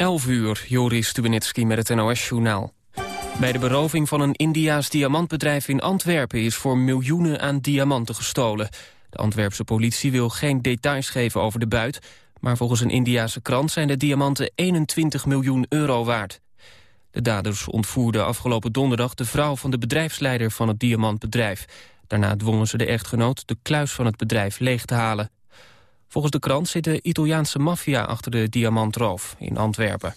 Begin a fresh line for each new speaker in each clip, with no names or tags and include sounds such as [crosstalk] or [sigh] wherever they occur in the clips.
11 uur, Joris Stubenitski met het NOS-journaal. Bij de beroving van een Indiaas diamantbedrijf in Antwerpen... is voor miljoenen aan diamanten gestolen. De Antwerpse politie wil geen details geven over de buit... maar volgens een Indiase krant zijn de diamanten 21 miljoen euro waard. De daders ontvoerden afgelopen donderdag de vrouw van de bedrijfsleider van het diamantbedrijf. Daarna dwongen ze de echtgenoot de kluis van het bedrijf leeg te halen. Volgens de krant zit de Italiaanse maffia achter de diamantroof in Antwerpen.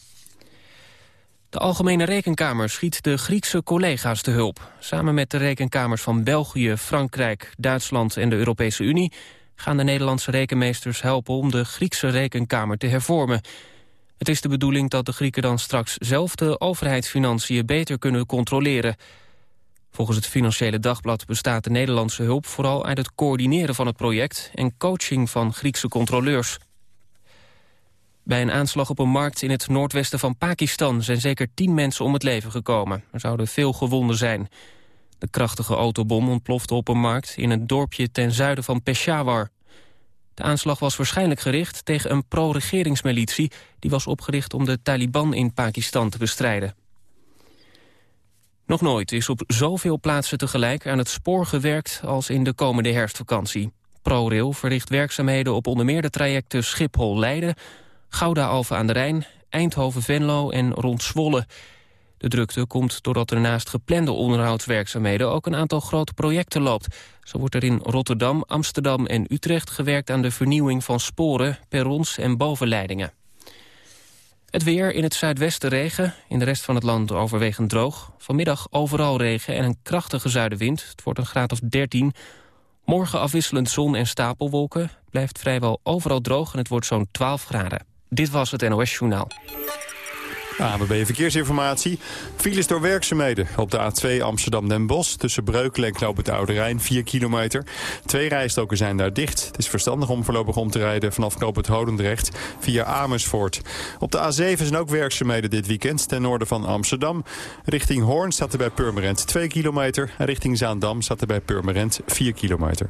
De Algemene Rekenkamer schiet de Griekse collega's te hulp. Samen met de rekenkamers van België, Frankrijk, Duitsland en de Europese Unie... gaan de Nederlandse rekenmeesters helpen om de Griekse Rekenkamer te hervormen. Het is de bedoeling dat de Grieken dan straks zelf de overheidsfinanciën beter kunnen controleren. Volgens het Financiële Dagblad bestaat de Nederlandse hulp vooral uit het coördineren van het project en coaching van Griekse controleurs. Bij een aanslag op een markt in het noordwesten van Pakistan zijn zeker tien mensen om het leven gekomen. Er zouden veel gewonden zijn. De krachtige autobom ontplofte op een markt in een dorpje ten zuiden van Peshawar. De aanslag was waarschijnlijk gericht tegen een pro-regeringsmilitie... die was opgericht om de Taliban in Pakistan te bestrijden. Nog nooit is op zoveel plaatsen tegelijk aan het spoor gewerkt... als in de komende herfstvakantie. ProRail verricht werkzaamheden op onder meer de trajecten Schiphol-Leiden... Gouda-Alphen aan de Rijn, Eindhoven-Venlo en rond Zwolle. De drukte komt doordat er naast geplande onderhoudswerkzaamheden... ook een aantal grote projecten loopt. Zo wordt er in Rotterdam, Amsterdam en Utrecht gewerkt aan de vernieuwing van sporen, perrons en bovenleidingen. Het weer in het zuidwesten regen, in de rest van het land overwegend droog. Vanmiddag overal regen en een krachtige zuidenwind. Het wordt een graad of 13. Morgen afwisselend zon en stapelwolken. Blijft vrijwel overal droog en het wordt zo'n 12 graden. Dit was het NOS Journaal.
ANWB Verkeersinformatie. Files door werkzaamheden op de A2 Amsterdam-Den Bosch... tussen Breukelen en Knoop het Oude Rijn, 4 kilometer. Twee rijstoken zijn daar dicht. Het is verstandig om voorlopig om te rijden vanaf Knoop het Hodendrecht via Amersfoort. Op de A7 zijn ook werkzaamheden dit weekend ten noorden van Amsterdam. Richting Hoorn staat er bij Purmerend 2 kilometer... en richting Zaandam staat er bij Purmerend 4 kilometer.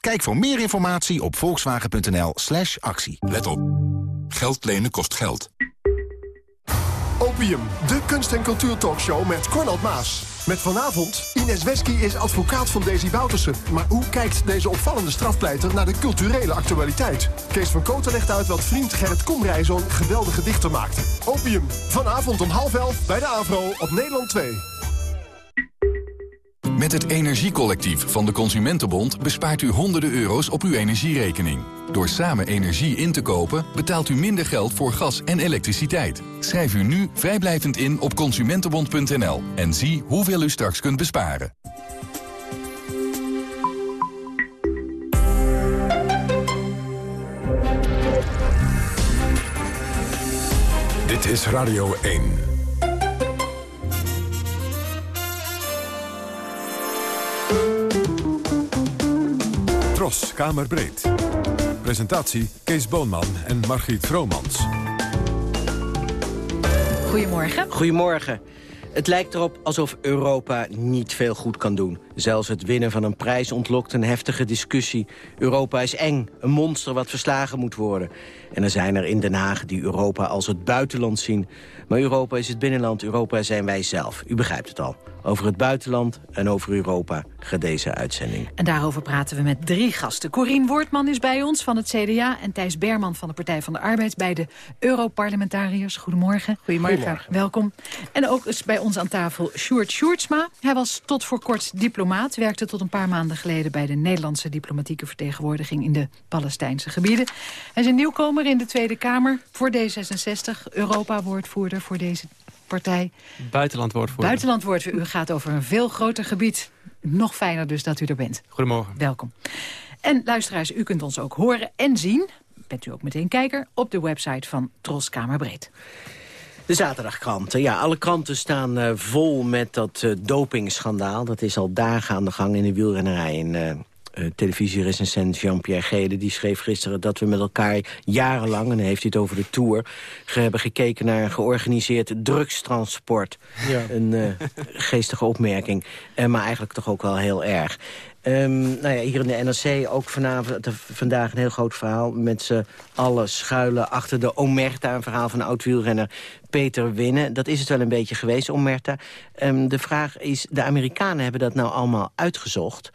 Kijk voor meer informatie op volkswagen.nl slash actie.
Let op. Geld lenen kost geld.
Opium, de kunst- en cultuurtalkshow met Cornald Maas. Met vanavond, Ines Wesky is advocaat van Daisy Boutersen. Maar hoe kijkt deze opvallende strafpleiter naar de culturele actualiteit? Kees van Koten legt uit wat vriend Gerrit Komrij zo'n geweldige dichter maakte. Opium, vanavond om half elf bij de AVRO op Nederland 2.
Met het Energiecollectief van de Consumentenbond bespaart u honderden euro's op uw energierekening. Door samen energie in te kopen betaalt u minder geld voor gas en elektriciteit. Schrijf u nu vrijblijvend in op consumentenbond.nl en zie hoeveel u straks kunt besparen.
Dit is Radio 1. Tros, Kamerbreed. Presentatie Kees Boonman en Margriet Vromans.
Goedemorgen.
Goedemorgen. Het lijkt erop alsof Europa niet veel goed kan doen. Zelfs het winnen van een prijs ontlokt een heftige discussie. Europa is eng, een monster wat verslagen moet worden. En er zijn er in Den Haag die Europa als het buitenland zien. Maar Europa is het binnenland, Europa zijn wij zelf. U begrijpt het al. Over het buitenland en over Europa gaat deze uitzending.
En daarover praten we met drie gasten. Corien Woordman is bij ons van het CDA... en Thijs Berman van de Partij van de Arbeid... bij de Europarlementariërs. Goedemorgen.
Goedemorgen. Goedemorgen.
Welkom. En ook is bij ons aan tafel Sjoerd Sjoerdsma. Hij was tot voor kort diplomaat. Werkte tot een paar maanden geleden... bij de Nederlandse diplomatieke vertegenwoordiging... in de Palestijnse gebieden. Hij is een nieuwkomer in de Tweede Kamer voor D66. Europa-woordvoerder voor deze partij.
Buitenlandwoordvoerder.
Buitenlandwoordvoerder. U gaat over een veel groter gebied. Nog fijner dus dat u er bent.
Goedemorgen.
Welkom. En luisteraars, u kunt ons ook horen en zien bent u ook meteen kijker op de website van Tros Kamerbreed.
De zaterdagkranten. Ja, alle kranten staan uh, vol met dat uh, dopingschandaal. Dat is al dagen aan de gang in de wielrennerij. En, uh, uh, televisierecensent Jean-Pierre Gede... die schreef gisteren dat we met elkaar jarenlang... en heeft hij het over de Tour... hebben gekeken naar een georganiseerd drugstransport. Ja. Een uh, geestige opmerking, uh, maar eigenlijk toch ook wel heel erg. Um, nou ja, hier in de NRC ook vanavond, vandaag een heel groot verhaal... met z'n allen schuilen achter de Omerta, een verhaal van oud-wielrenner Peter Winnen. Dat is het wel een beetje geweest, Omerta. Um, de vraag is, de Amerikanen hebben dat nou allemaal uitgezocht...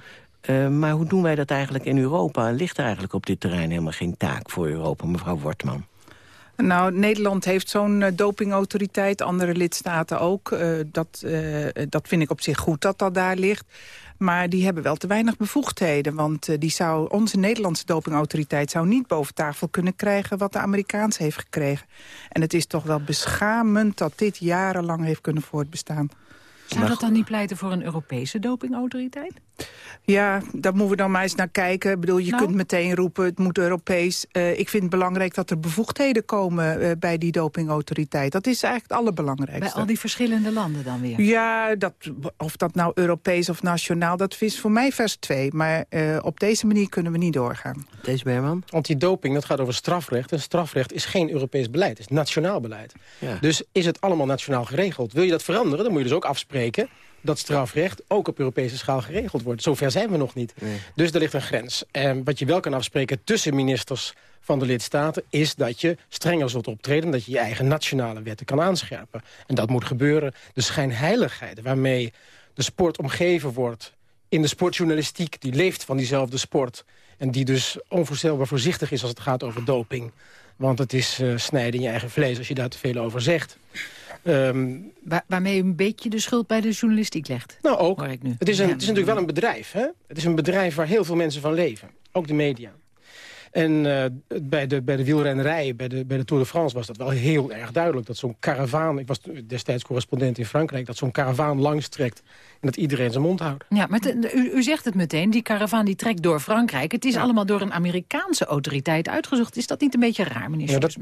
Uh, maar hoe doen wij dat eigenlijk in Europa? Ligt er eigenlijk op dit terrein helemaal geen taak voor Europa, mevrouw Wortman?
Nou, Nederland heeft zo'n uh, dopingautoriteit, andere lidstaten ook. Uh, dat, dat vind ik op zich goed dat dat daar ligt. Maar die hebben wel te weinig bevoegdheden. Want die zou, onze Nederlandse dopingautoriteit zou niet boven tafel kunnen krijgen... wat de Amerikaanse heeft gekregen. En het is toch wel beschamend dat dit jarenlang heeft kunnen voortbestaan.
Zou dat dan niet pleiten voor een Europese dopingautoriteit?
Ja, daar moeten we dan maar eens naar kijken. Ik bedoel, je nou? kunt meteen roepen, het moet Europees. Uh, ik vind het belangrijk dat er bevoegdheden komen uh, bij die dopingautoriteit. Dat is eigenlijk het allerbelangrijkste.
Bij al die verschillende landen dan weer?
Ja, dat, of dat nou Europees of nationaal, dat is voor mij vers 2. Maar uh, op deze manier kunnen we niet doorgaan.
Deze Berman?
Antidoping, dat gaat over strafrecht. En strafrecht is geen Europees beleid, het is nationaal beleid. Ja. Dus is het allemaal nationaal geregeld. Wil je dat veranderen, dan moet je dus ook afspreken dat strafrecht ook op Europese schaal geregeld wordt. Zover zijn we nog niet. Nee. Dus er ligt een grens. En wat je wel kan afspreken tussen ministers van de lidstaten... is dat je strenger zult optreden... dat je je eigen nationale wetten kan aanscherpen. En dat moet gebeuren. De schijnheiligheid waarmee de sport omgeven wordt... in de sportjournalistiek, die leeft van diezelfde sport... en die dus onvoorstelbaar voorzichtig is als het gaat over doping... Want het is uh, snijden in je eigen vlees als je daar te veel over zegt.
Um, Waar, waarmee u een beetje de schuld bij de journalistiek legt.
Nou ook. Het is, een, het is natuurlijk wel een bedrijf. Hè? Het is een bedrijf waar heel veel mensen van leven. Ook de media. En uh, bij, de, bij de wielrennerij, bij de, bij de Tour de France... was dat wel heel erg duidelijk. Dat zo'n karavaan, ik was destijds correspondent in Frankrijk... dat zo'n karavaan langs trekt en dat iedereen zijn mond houdt.
Ja, maar te, u, u, zegt het meteen, die karavaan die trekt door Frankrijk. Het is ja. allemaal door een Amerikaanse autoriteit uitgezocht. Is dat niet een beetje raar, meneer ja, dat,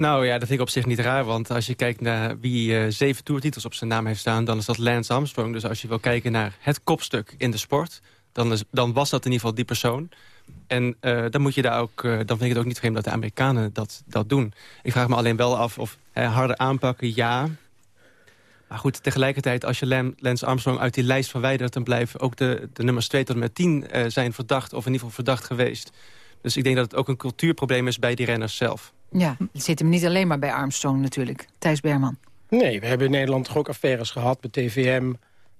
nou ja, dat vind ik op zich niet raar. Want als je kijkt naar wie uh, zeven toertitels op zijn naam heeft staan... dan is dat Lance Armstrong. Dus als je wil kijken naar het kopstuk in de sport... dan, dan was dat in ieder geval die persoon. En uh, dan, moet je daar ook, uh, dan vind ik het ook niet vreemd dat de Amerikanen dat, dat doen. Ik vraag me alleen wel af of harder aanpakken, ja... Maar goed, tegelijkertijd, als je Lance Armstrong uit die lijst verwijdert... dan blijven ook de, de nummers 2 tot en met 10 zijn verdacht... of in ieder geval verdacht geweest. Dus ik denk dat het ook een cultuurprobleem is bij die renners zelf.
Ja, het zit hem niet alleen maar bij Armstrong natuurlijk. Thijs Berman.
Nee, we hebben in Nederland toch ook affaires gehad bij TVM.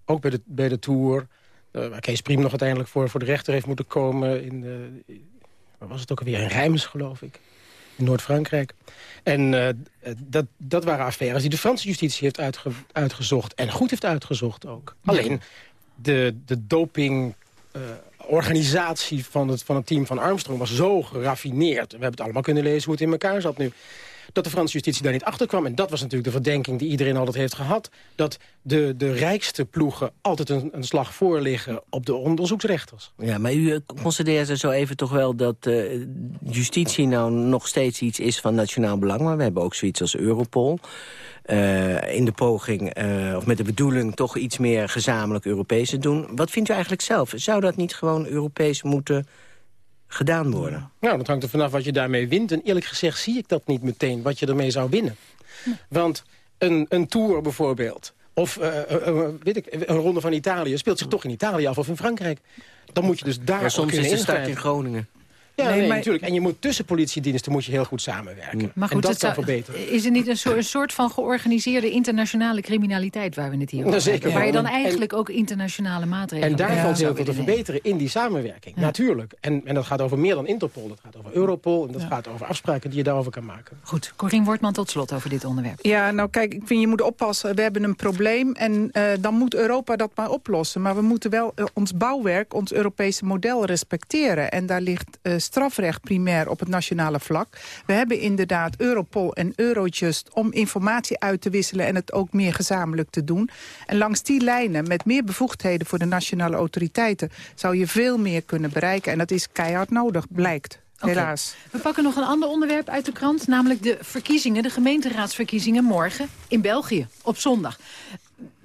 Ook bij de, bij de Tour. Uh, waar Kees Priem nog uiteindelijk voor, voor de rechter heeft moeten komen. In, uh, waar was het ook alweer? In Rijms, geloof ik. In Noord-Frankrijk. En uh, dat, dat waren affaires die de Franse justitie heeft uitge, uitgezocht. En goed heeft uitgezocht ook. Alleen de, de doping organisatie van het, van het team van Armstrong was zo geraffineerd. We hebben het allemaal kunnen lezen hoe het in elkaar zat nu dat de Franse justitie daar niet achter kwam. En dat was natuurlijk de verdenking die iedereen altijd heeft gehad. Dat de, de rijkste ploegen altijd een, slag voor liggen op de onderzoeksrechters.
Ja, maar u eh, constateert zo even toch wel dat uh, justitie nou nog steeds iets is van nationaal belang. Maar we hebben ook zoiets als Europol. Uh, in de poging, of met de bedoeling, toch iets meer gezamenlijk Europees te doen. Wat vindt u eigenlijk zelf? Zou dat niet gewoon Europees moeten gedaan worden?
Nou, dat hangt er vanaf wat je daarmee wint. En eerlijk gezegd zie ik dat niet meteen, wat je ermee zou winnen. Want een, een tour bijvoorbeeld, of uh, weet ik, een ronde van Italië... speelt zich toch in Italië af of in Frankrijk. Dan moet je dus daar
maar soms is de start in Groningen.
Ja, nee, natuurlijk. En je moet tussen politiediensten moet je heel goed samenwerken.
Maar goed,
en dat
zou,
verbeteren.
Is er niet een soort, een soort, van georganiseerde internationale criminaliteit waar we het hier over
nou, zeker,
Waar je dan eigenlijk en, ook internationale maatregelen...
En daar valt heel veel te verbeteren in die samenwerking. Ja. Natuurlijk. En, en dat gaat over meer dan Interpol. Dat gaat over Europol en dat ja. gaat over afspraken die je daarover kan maken.
Goed. Corien Wortman tot slot over dit onderwerp.
Ja, nou kijk, ik vind je moet oppassen. We hebben een probleem en uh, dan moet Europa dat maar oplossen. Maar we moeten wel uh, ons bouwwerk, ons Europese model respecteren. En daar ligt uh, strafrecht primair op het nationale vlak. We hebben inderdaad Europol en Eurojust om informatie uit te wisselen... en het ook meer gezamenlijk te doen. En langs die lijnen, met meer bevoegdheden voor de nationale autoriteiten... zou je veel meer kunnen bereiken. En dat is keihard nodig, blijkt. helaas.
We pakken nog een ander onderwerp uit de krant, namelijk de verkiezingen, de gemeenteraadsverkiezingen morgen in België, op zondag.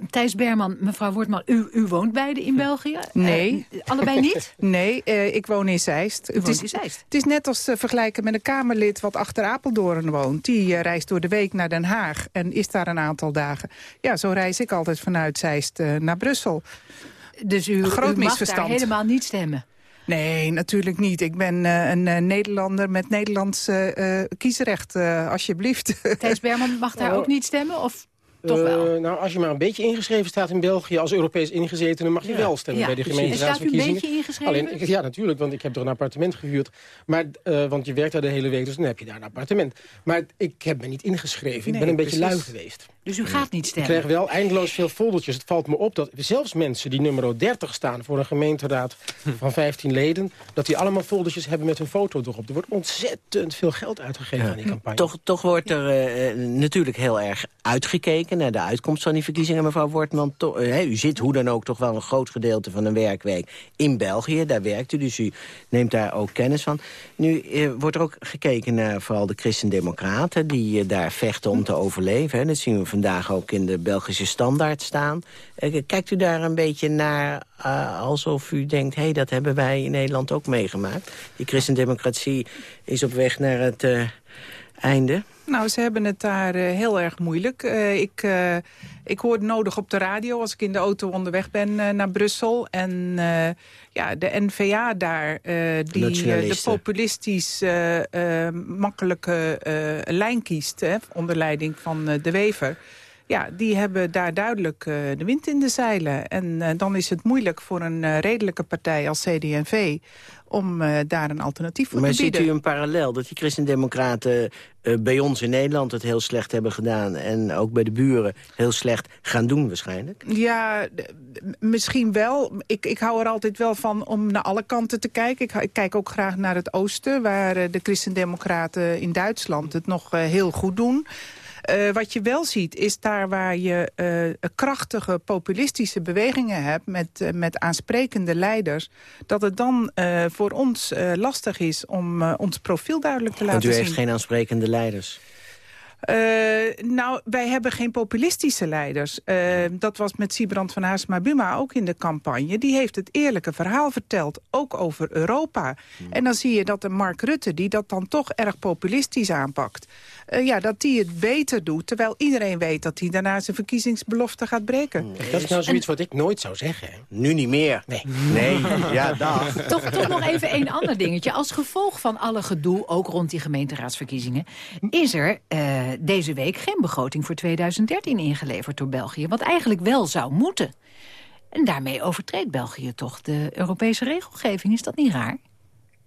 Thijs Berman, mevrouw Wortman, u, u woont beide in België?
Nee.
Uh, allebei niet? [laughs]
nee, uh, ik woon in Zeist.
het, is, in Zeist.
het is net als te vergelijken met een Kamerlid wat achter Apeldoorn woont. Die uh, reist door de week naar Den Haag en is daar een aantal dagen. Ja, zo reis ik altijd vanuit Zeist naar Brussel.
Dus u,
Groot
u mag
misverstand.
daar helemaal niet stemmen?
Nee, natuurlijk niet. Ik ben uh, een uh, Nederlander met Nederlands uh, kiesrecht, alsjeblieft.
Thijs Berman mag daar ook niet stemmen? Of toch wel?
nou, als je maar een beetje ingeschreven staat in België... als Europees ingezetene mag je ja. wel stemmen
ja,
bij de gemeenteraadsverkiezingen.
Staat u een beetje ingeschreven?
Alleen, ja, natuurlijk, want ik heb er een appartement gehuurd. Maar, want je werkt daar de hele week, dus dan heb je daar een appartement. Maar ik heb me niet ingeschreven.
Nee,
ik ben een
precies.
beetje lui geweest.
Dus u gaat niet
Ik
stemmen?
krijg wel eindeloos veel foldertjes. Het valt me op dat zelfs mensen die nummer 30 staan... voor een gemeenteraad van 15 leden... dat die allemaal foldertjes hebben met hun foto erop. Er wordt ontzettend veel geld uitgegeven aan die campagne.
Toch, toch wordt er uh, natuurlijk heel erg uitgekeken naar de uitkomst van die verkiezingen, mevrouw Wortman. Uh, u zit hoe dan ook toch wel een groot gedeelte van een werkweek in België. Daar werkt u, dus u neemt daar ook kennis van. Nu uh, wordt er ook gekeken naar vooral de christendemocraten... die daar vechten om te overleven. Hè. Dat zien we vandaag ook in de Belgische standaard staan. kijkt u daar een beetje naar alsof u denkt... hé, hey, dat hebben wij in Nederland ook meegemaakt. Die christendemocratie is op weg naar het einde...
Nou, ze hebben het daar uh, heel erg moeilijk. Uh, ik, uh, ik hoor het nodig op de radio als ik in de auto onderweg ben naar Brussel. En ja, de N-VA daar, die de populistisch makkelijke lijn kiest... Hè, onder leiding van de Wever... Ja, die hebben daar duidelijk de wind in de zeilen. En dan is het moeilijk voor een redelijke partij als CD&V om uh, daar een alternatief voor
maar
te bieden.
Maar ziet u een parallel dat die christendemocraten uh, bij ons in Nederland het heel slecht hebben gedaan... en ook bij de buren heel slecht gaan doen waarschijnlijk?
Ja, misschien wel. Ik, ik hou er altijd wel van om naar alle kanten te kijken. Ik, ik kijk ook graag naar het oosten... waar uh, de christendemocraten in Duitsland het nog heel goed doen... Uh, wat je wel ziet, is daar waar je uh, krachtige populistische bewegingen hebt... met, uh, met aansprekende leiders... dat het dan voor ons lastig is om ons profiel duidelijk te laten zien.
Want u heeft geen aansprekende leiders?
Uh, nou, wij hebben geen populistische leiders. Uh, dat was met Sibrand van Haarsma Buma ook in de campagne. Die heeft het eerlijke verhaal verteld, ook over Europa. Hmm. En dan zie je dat de Mark Rutte, die dat dan toch erg populistisch aanpakt... Uh, ja, dat die het beter doet, terwijl iedereen weet... dat hij daarna zijn verkiezingsbelofte gaat breken.
Hmm. Dat is nou zoiets en... wat ik nooit zou zeggen.
Nu niet meer.
Nee.
Nee, [laughs] ja, dag.
Toch, toch nog even één ander dingetje. Als gevolg van alle gedoe, ook rond die gemeenteraadsverkiezingen... is er deze week geen begroting voor 2013 ingeleverd door België. Wat eigenlijk wel zou moeten. En daarmee overtreedt België toch de Europese regelgeving. Is dat niet raar?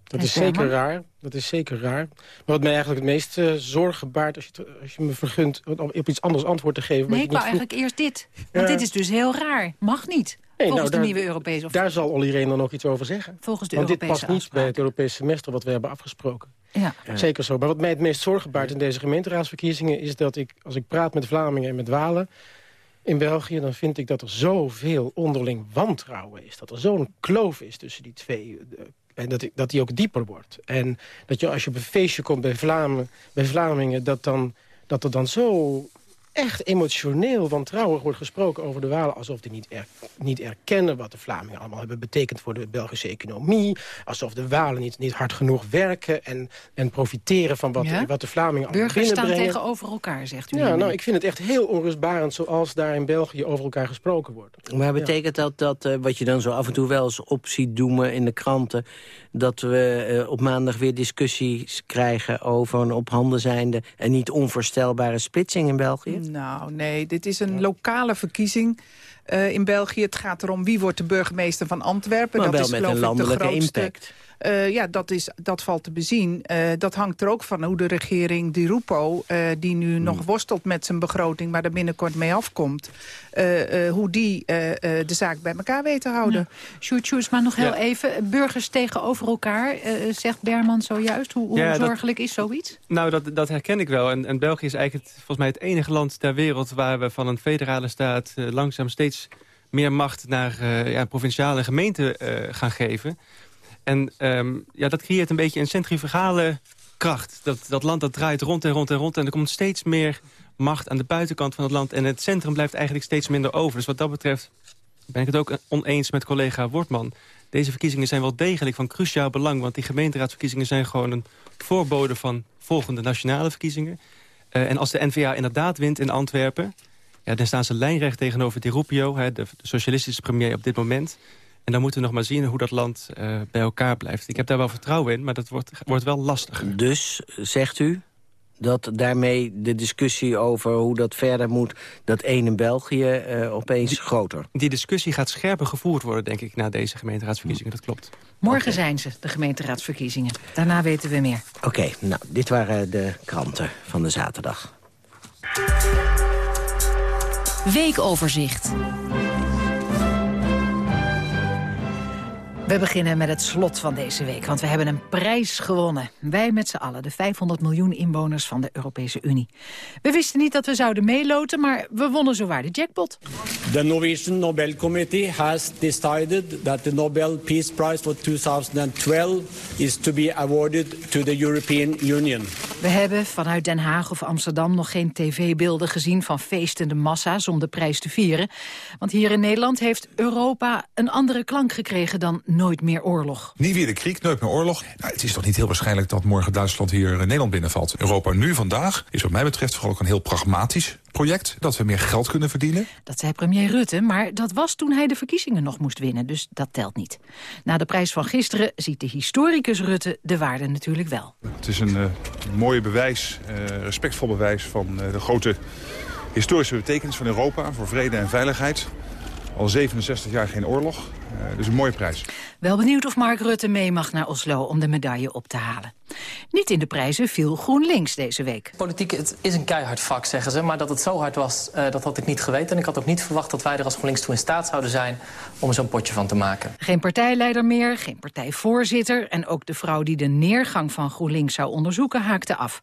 Dat is zeker raar. Dat is zeker raar. Maar wat mij eigenlijk het meest uh, zorgen baart... Als je, als je me vergunt om op iets anders antwoord te geven...
Nee, ik wou eigenlijk eerst dit. Want ja. dit is dus heel raar. Mag niet.
Nee,
volgens
nou,
de nieuwe Europese... Of...
Daar zal Olly Rehn dan ook iets over zeggen.
Volgens de
Want
Europese
dit past niet
afspraak.
bij het Europese semester wat we hebben afgesproken.
Ja.
Ja. Zeker zo. Maar wat mij het meest zorgen baart in deze gemeenteraadsverkiezingen... is dat ik, als ik praat met Vlamingen en met Walen in België... dan vind ik dat er zoveel onderling wantrouwen is. Dat er zo'n kloof is tussen die twee... En dat, dat die ook dieper wordt. En dat je als je op een feestje komt bij, Vlamen, bij Vlamingen... Dat, dan, dat er dan zo echt emotioneel wantrouwig wordt gesproken over de Walen... alsof die niet, er, niet erkennen wat de Vlamingen allemaal hebben betekend... voor de Belgische economie. Alsof de Walen niet, niet hard genoeg werken en, en profiteren van wat,
Ja?
wat de Vlamingen allemaal
Burgers staan
binnenbrengen.
tegenover elkaar, zegt u.
Ja, nou, ik vind het echt heel onrustbarend zoals daar in België over elkaar gesproken wordt.
Maar betekent dat, dat uh, wat je dan zo af en toe wel eens op ziet doemen in de kranten... dat we uh, op maandag weer discussies krijgen over een op handen zijnde... en niet onvoorstelbare splitsing in België?
Nou, nee, dit is een lokale verkiezing uh, in België. Het gaat erom wie wordt de burgemeester van Antwerpen.
Maar
dat
wel
is
met
geloof
een
ik
landelijke
de grootste...
impact.
Uh, ja, dat, is, dat valt te bezien. Uh, dat hangt er ook van hoe de regering Di Rupo... Uh, die nu hmm. nog worstelt met zijn begroting... maar er binnenkort mee afkomt... hoe die de zaak bij elkaar weet te houden.
Ja. Sjoerd maar nog heel ja. even. Burgers tegenover elkaar, zegt Berman zojuist. Hoe, hoe
ja,
zorgelijk
dat,
is zoiets?
Nou, dat, dat herken ik wel. En, en België is eigenlijk het, volgens mij het enige land ter wereld... waar we van een federale staat langzaam steeds meer macht... naar ja, provinciale gemeenten gaan geven... En ehm, ja, dat creëert een beetje een centrifugale kracht. Dat, dat land dat draait rond en rond en rond. En er komt steeds meer macht aan de buitenkant van het land. En het centrum blijft eigenlijk steeds minder over. Dus wat dat betreft ben ik het ook oneens met collega Wortman. Deze verkiezingen zijn wel degelijk van cruciaal belang. Want die gemeenteraadsverkiezingen zijn gewoon een voorbode van volgende nationale verkiezingen. Uh, en als de NVA inderdaad wint in Antwerpen... Ja, dan staan ze lijnrecht tegenover Di Rubio, hè, de socialistische premier op dit moment. En dan moeten we nog maar zien hoe dat land uh, bij elkaar blijft. Ik heb daar wel vertrouwen in, maar dat wordt, wordt wel lastiger.
Dus, zegt u, dat daarmee de discussie over hoe dat verder moet... dat één in België uh, opeens
die,
groter?
Die discussie gaat scherper gevoerd worden, denk ik... na deze gemeenteraadsverkiezingen, dat klopt.
Morgen okay. zijn ze, de gemeenteraadsverkiezingen. Daarna weten we meer.
Oké, okay, nou, dit waren de kranten van de zaterdag.
Weekoverzicht.
We beginnen met het slot van deze week, want we hebben een prijs gewonnen. Wij met z'n allen, de 500 miljoen inwoners van de Europese Unie. We wisten niet dat we zouden meeloten, maar we wonnen zowaar de jackpot.
The Norwegian Nobel Committee has decided that the Nobel Peace Prize for 2012 is to be awarded to the European Union.
We hebben vanuit Den Haag of Amsterdam nog geen tv-beelden gezien van feestende massa's om de prijs te vieren. Want hier in Nederland heeft Europa een andere klank gekregen dan nooit meer oorlog.
Niet weer de kriek, nooit meer oorlog. Nou, het is toch niet heel waarschijnlijk dat morgen Duitsland hier Nederland binnenvalt. Europa nu vandaag is wat mij betreft vooral ook een heel pragmatisch project. Dat we meer geld kunnen verdienen.
Dat zei premier Rutte, maar dat was toen hij de verkiezingen nog moest winnen. Dus dat telt niet. Na de prijs van gisteren ziet de historicus Rutte de waarde natuurlijk wel.
Het is een uh, mooie bewijs, uh, respectvol bewijs van uh, de grote historische betekenis van Europa... voor vrede en veiligheid. Al 67 jaar geen oorlog. Uh, dus een mooie prijs.
Wel benieuwd of Mark Rutte mee mag naar Oslo om de medaille op te halen. Niet in de prijzen viel GroenLinks deze week.
Politiek het is een keihard vak, zeggen ze. Maar dat het zo hard was, uh, dat had ik niet geweten. En ik had ook niet verwacht dat wij er als GroenLinks toe in staat zouden zijn... om er zo'n potje van te maken.
Geen partijleider meer, geen partijvoorzitter... en ook de vrouw die de neergang van GroenLinks zou onderzoeken haakte af.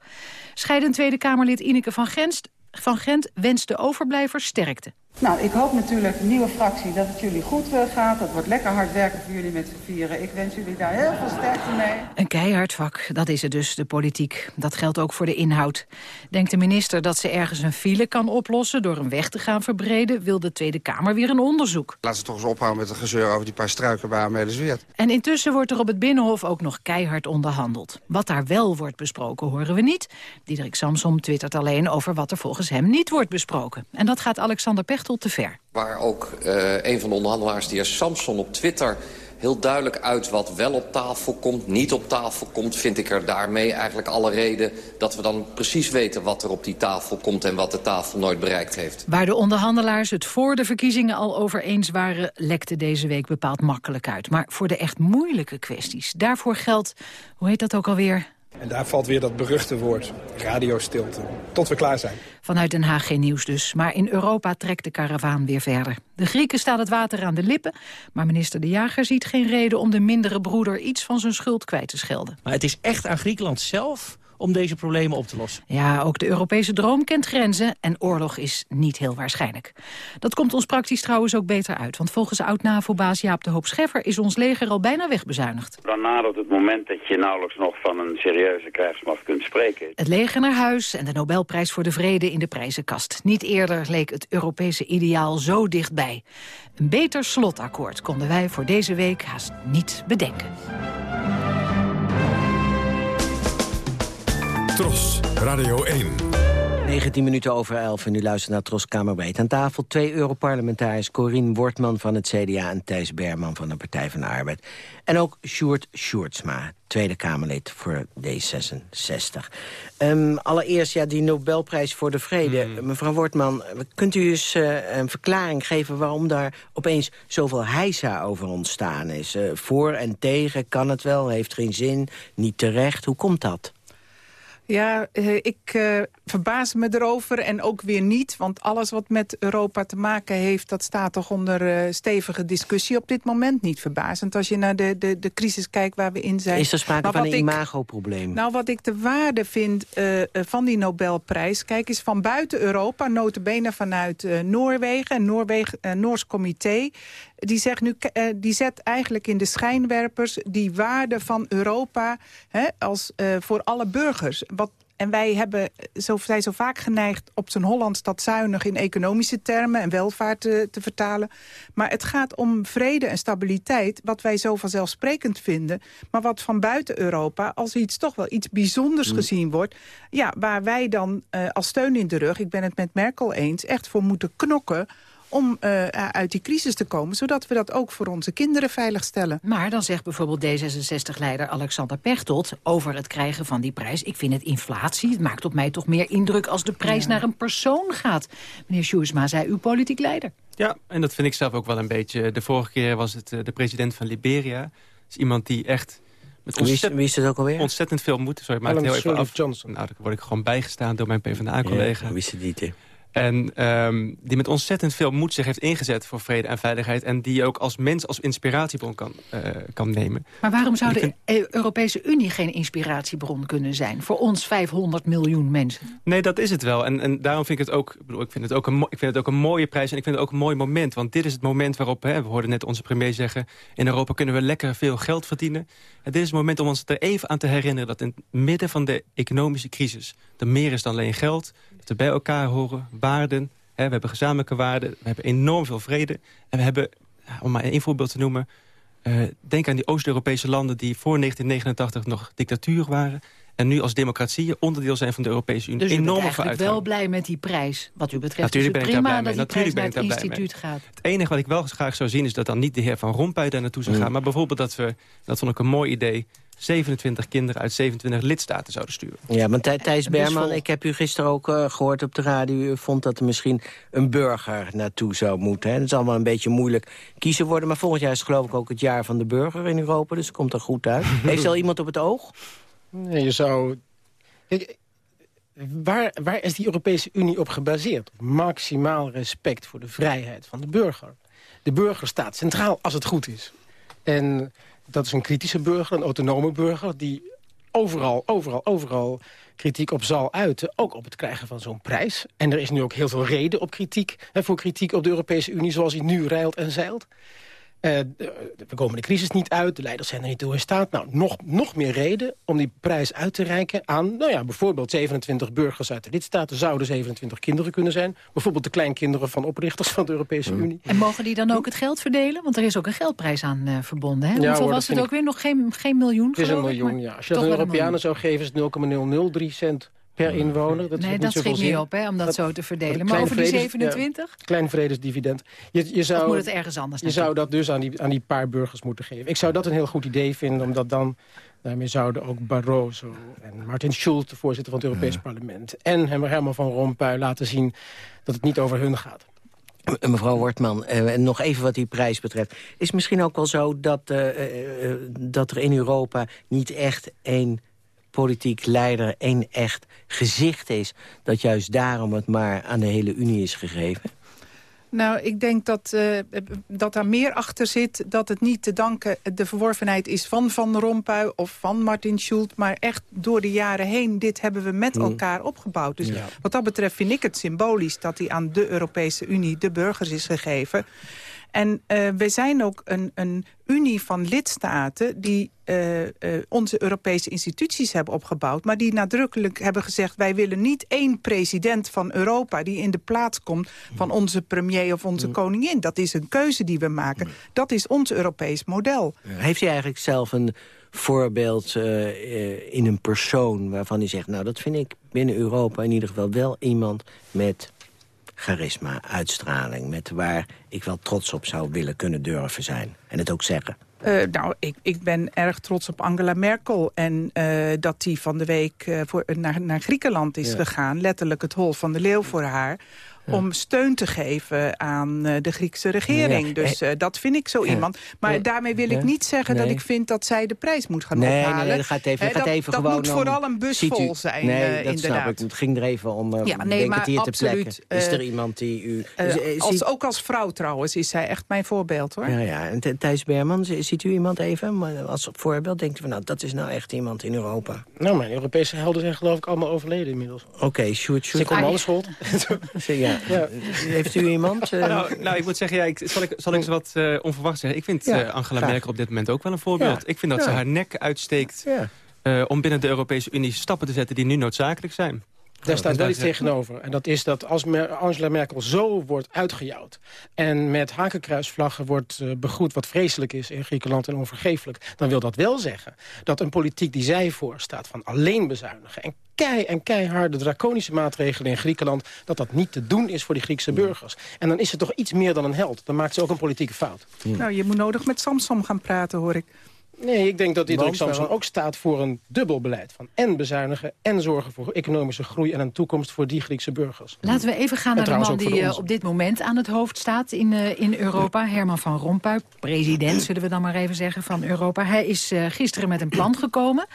Scheidend Tweede Kamerlid Ineke van, Genst, van Gent wenst de overblijvers sterkte.
Nou, ik hoop natuurlijk, de nieuwe fractie, dat het jullie goed uh, gaat. Dat wordt lekker hard werken voor jullie met z'n vieren. Ik wens jullie daar heel veel sterkte mee.
Een keihard vak, dat is het dus, de politiek. Dat geldt ook voor de inhoud. Denkt de minister dat ze ergens een file kan oplossen... door een weg te gaan verbreden, wil de Tweede Kamer weer een onderzoek.
Laat ze toch eens ophouden met een gezeur over die paar struiken waar mee zweert.
En intussen wordt er op het Binnenhof ook nog keihard onderhandeld. Wat daar wel wordt besproken, horen we niet. Diederik Samsom twittert alleen over wat er volgens hem niet wordt besproken. En dat gaat Alexander Te ver.
Waar ook uh, een van de onderhandelaars, de heer Samson, op Twitter heel duidelijk uit wat wel op tafel komt, niet op tafel komt... vind ik er daarmee eigenlijk alle reden dat we dan precies weten... wat er op die tafel komt en wat de tafel nooit bereikt heeft.
Waar de onderhandelaars het voor de verkiezingen al over eens waren... lekte deze week bepaald makkelijk uit. Maar voor de echt moeilijke kwesties, daarvoor geldt... hoe heet dat ook alweer?
En daar valt weer dat beruchte woord, radiostilte. Tot we klaar zijn.
Vanuit Den Haag geen nieuws dus, maar in Europa trekt de karavaan weer verder. De Grieken staan het water aan de lippen, maar minister De Jager ziet geen reden om de mindere broeder iets van zijn schuld kwijt te schelden.
Maar het is echt aan Griekenland zelf om deze problemen op te lossen.
Ja, ook de Europese droom kent grenzen en oorlog is niet heel waarschijnlijk. Dat komt ons praktisch trouwens ook beter uit, want volgens oud-NAVO-baas Jaap de Hoop Scheffer is ons leger al bijna wegbezuinigd.
Dan nadert het moment dat je nauwelijks nog van een serieuze krijgsmacht kunt spreken.
Het leger naar huis en de Nobelprijs voor de Vrede in de prijzenkast. Niet eerder leek het Europese ideaal zo dichtbij. Een beter slotakkoord konden wij voor deze week haast niet bedenken.
Tros, Radio 1.
19 minuten over 11 en u luistert naar Tros Kamerbreed. Aan tafel twee Europarlementariërs, Corine Wortman van het CDA... en Thijs Berman van de Partij van de Arbeid. En ook Sjoerd Sjoerdsma, Tweede Kamerlid voor D66. Um, allereerst ja, die Nobelprijs voor de Vrede. Mm. Mevrouw Wortman, kunt u eens uh, een verklaring geven... waarom daar opeens zoveel heisa over ontstaan is? Uh, voor en tegen, kan het wel, heeft geen zin, niet terecht. Hoe komt dat?
Ja, uh, ik uh, verbaas me erover en ook weer niet. Want alles wat met Europa te maken heeft... dat staat toch onder uh, stevige discussie op dit moment. Niet verbazend als je naar de, de, de crisis kijkt waar we in zijn.
Is er sprake maar van een imagoprobleem?
Nou, wat ik de waarde vind van die Nobelprijs... kijk eens van buiten Europa, notabene vanuit Noorwegen... een Noorwegen, Noors comité... die, zegt nu, uh, die zet eigenlijk in de schijnwerpers die waarde van Europa hè, als, uh, voor alle burgers. Wat en wij hebben zo, zijn zo vaak geneigd op zijn Hollands dat zuinig in economische termen en welvaart te, te, vertalen. Maar het gaat om vrede en stabiliteit, wat wij zo vanzelfsprekend vinden. Maar wat van buiten Europa als iets toch wel iets bijzonders mm. gezien wordt. Ja, waar wij dan uh, als steun in de rug, ik ben het met Merkel eens, echt voor moeten knokken om uh, uit die crisis te komen... zodat we dat ook voor onze kinderen veiligstellen.
Maar dan zegt bijvoorbeeld D66-leider Alexander Pechtold... over het krijgen van die prijs, ik vind het inflatie. Het maakt op mij toch meer indruk als de prijs ja. naar een persoon gaat. Meneer Sjoersma zei uw politiek leider.
Ja, en dat vind ik zelf ook wel een beetje. De vorige keer was het uh, de president van Liberia. Dat is iemand die echt... Met
ontzettend, wie, is, wie is het ook alweer?
Ontzettend veel moed. Sorry, maar het heel even af. Johnson. Nou, daar word ik gewoon bijgestaan door mijn PvdA-collega.
Ja, wie is het niet,
en um, die met ontzettend veel moed zich heeft ingezet voor vrede en veiligheid. En die je ook als mens als inspiratiebron kan, uh, kan nemen.
Maar waarom zou de vind... Europese Unie geen inspiratiebron kunnen zijn? Voor ons 500 miljoen mensen.
Nee, dat is het wel. En, en daarom vind ik het ook, bedoel, ik, vind het ook een, ik vind het ook een mooie prijs. En ik vind het ook een mooi moment. Want dit is het moment waarop, hè, we hoorden net onze premier zeggen... in Europa kunnen we lekker veel geld verdienen. En dit is het moment om ons er even aan te herinneren... dat in het midden van de economische crisis... er meer is dan alleen geld te bij elkaar horen, waarden. Hè, we hebben gezamenlijke waarden, we hebben enorm veel vrede. En we hebben, om maar één voorbeeld te noemen... Uh, denk aan die Oost-Europese landen die voor 1989 nog dictatuur waren... en nu als democratieën onderdeel zijn van de Europese Unie.
Dus u
bent
eigenlijk wel blij met die prijs. Wat u betreft Natuurlijk is het prima dat die Natuurlijk prijs naar het instituut gaat.
Het enige wat ik wel graag zou zien is dat dan niet de heer Van Rompuy daar naartoe zou gaan... maar bijvoorbeeld dat we, dat vond ik een mooi idee... 27 kinderen uit 27 lidstaten zouden sturen.
Ja, want Thijs Berman, ik heb u gisteren ook uh, gehoord op de radio... u vond dat er misschien een burger naartoe zou moeten. Hè? Dat is allemaal een beetje moeilijk kiezen worden. Maar volgend jaar is geloof ik ook het jaar van de burger in Europa. Dus het komt er goed uit. [laughs] Heeft al iemand op het oog?
Je zou... Waar, waar is die Europese Unie op gebaseerd? Maximaal respect voor de vrijheid van de burger. De burger staat centraal als het goed is. En dat is een kritische burger, een autonome burger... die overal, overal, overal kritiek op zal uiten. Ook op het krijgen van zo'n prijs. En er is nu ook heel veel reden op kritiek, hè, voor kritiek op de Europese Unie... zoals die nu rijlt en zeilt. Uh, we komen de crisis niet uit, de leiders zijn er niet toe in staat. Nou, nog, nog meer reden om die prijs uit te reiken aan... nou ja, bijvoorbeeld 27 burgers uit de lidstaten... zouden 27 kinderen kunnen zijn. Bijvoorbeeld de kleinkinderen van oprichters van de Europese mm. Unie.
En mogen die dan ook het geld verdelen? Want er is ook een geldprijs aan uh, verbonden. Hè? Ja, Hoeveel was het ook weer? Nog geen, geen miljoen,
Het is een miljoen, ja. Als je dat aan Europeanen zou geven, is het 0,003 cent per inwoner.
Dat nee, dat schiet niet op hè, om dat, dat, zo te verdelen. Maar over die 27?
Ja, klein vredesdividend. Je, je zou,
of moet het ergens anders
Je zou dat dus aan die, aan die paar burgers moeten geven. Ik zou dat een heel goed idee vinden, omdat dan... Daarmee zouden ook Barroso en Martin Schulz, de voorzitter van het Europees ja. Parlement... en Herman van Rompuy laten zien dat het niet over hun gaat.
Mevrouw Wortman, uh, nog even wat die prijs betreft. Is misschien ook wel zo dat, uh, uh, dat er in Europa niet echt één politiek leider één echt gezicht is... dat juist daarom het maar aan de hele Unie is gegeven?
Nou, ik denk dat, uh, dat daar meer achter zit... dat het niet te danken de verworvenheid is van Van Rompuy of van Martin Schulz... maar echt door de jaren heen, dit hebben we met mm. elkaar opgebouwd. Dus ja. wat dat betreft vind ik het symbolisch... dat hij aan de Europese Unie, de burgers, is gegeven... En uh, we zijn ook een, een unie van lidstaten die uh, uh, onze Europese instituties hebben opgebouwd... maar die nadrukkelijk hebben gezegd... wij willen niet één president van Europa die in de plaats komt... van onze premier of onze koningin. Dat is een keuze die we maken. Dat is ons Europees model.
Heeft u eigenlijk zelf een voorbeeld in een persoon waarvan u zegt... nou, dat vind ik binnen Europa in ieder geval wel iemand met charisma, uitstraling... met waar ik wel trots op zou willen kunnen durven zijn. En het ook zeggen.
Uh, nou, ik, ik ben erg trots op Angela Merkel. En uh, dat die van de week uh, voor, naar, naar Griekenland is ja. gegaan. Letterlijk het hol van de leeuw voor haar om steun te geven aan uh, de Griekse regering. Ja. Dus uh, dat vind ik zo ja. iemand. Maar daarmee wil ik niet zeggen nee. dat ik vind dat zij de prijs moet gaan
nee,
ophalen.
Nee, dat gaat even, gaat
dat,
even
dat
gewoon
moet vooral een bus vol zijn,
nee,
uh,
dat
inderdaad.
Snap ik. Het ging er even om, ja, nee, denk het hier absoluut, te plekken. Is er iemand die u...
als, ook als vrouw trouwens is zij echt mijn voorbeeld, hoor.
Ja, ja. En Thijs Berman, ziet u iemand even als voorbeeld? Denkt u van, nou, dat is nou echt iemand in Europa?
Nou, mijn Europese helden zijn geloof ik allemaal overleden inmiddels.
Oké, okay, Sjoerd, Sjoerd.
Sikkel Manscholt.
ja, [laughs] [laughs] Ja. Heeft u iemand? Uh...
Nou, nou, ik moet zeggen, ja, ik, zal, ik, zal ik eens wat uh, onverwacht zeggen? Ik vind ja, uh, Angela graag. Merkel op dit moment ook wel een voorbeeld. Ik vind dat ze haar nek uitsteekt om binnen de Europese Unie stappen te zetten die nu noodzakelijk zijn.
Daar staat wel iets tegenover. En dat is dat als Angela Merkel zo wordt uitgejouwd... en met hakenkruisvlaggen wordt uh, begroet wat vreselijk is in Griekenland en onvergeeflijk... dan wil dat wel zeggen dat een politiek die zij voorstaat van alleen bezuinigen... en kei en keiharde draconische maatregelen in Griekenland... dat dat niet te doen is voor die Griekse burgers. En dan is het toch iets meer dan een held. Dan maakt ze ook een politieke fout.
Nou, je moet nodig met Samsom gaan praten, hoor ik.
Nee, ik denk dat Diederik Samson ook staat voor een dubbel beleid. Van en bezuinigen en zorgen voor economische groei en een toekomst voor die Griekse burgers.
Laten we even gaan naar de man die uh, op dit moment aan het hoofd staat in, uh, in Europa. Herman van Rompuy, president zullen we dan maar even zeggen van Europa. Hij is uh, gisteren met een plan gekomen.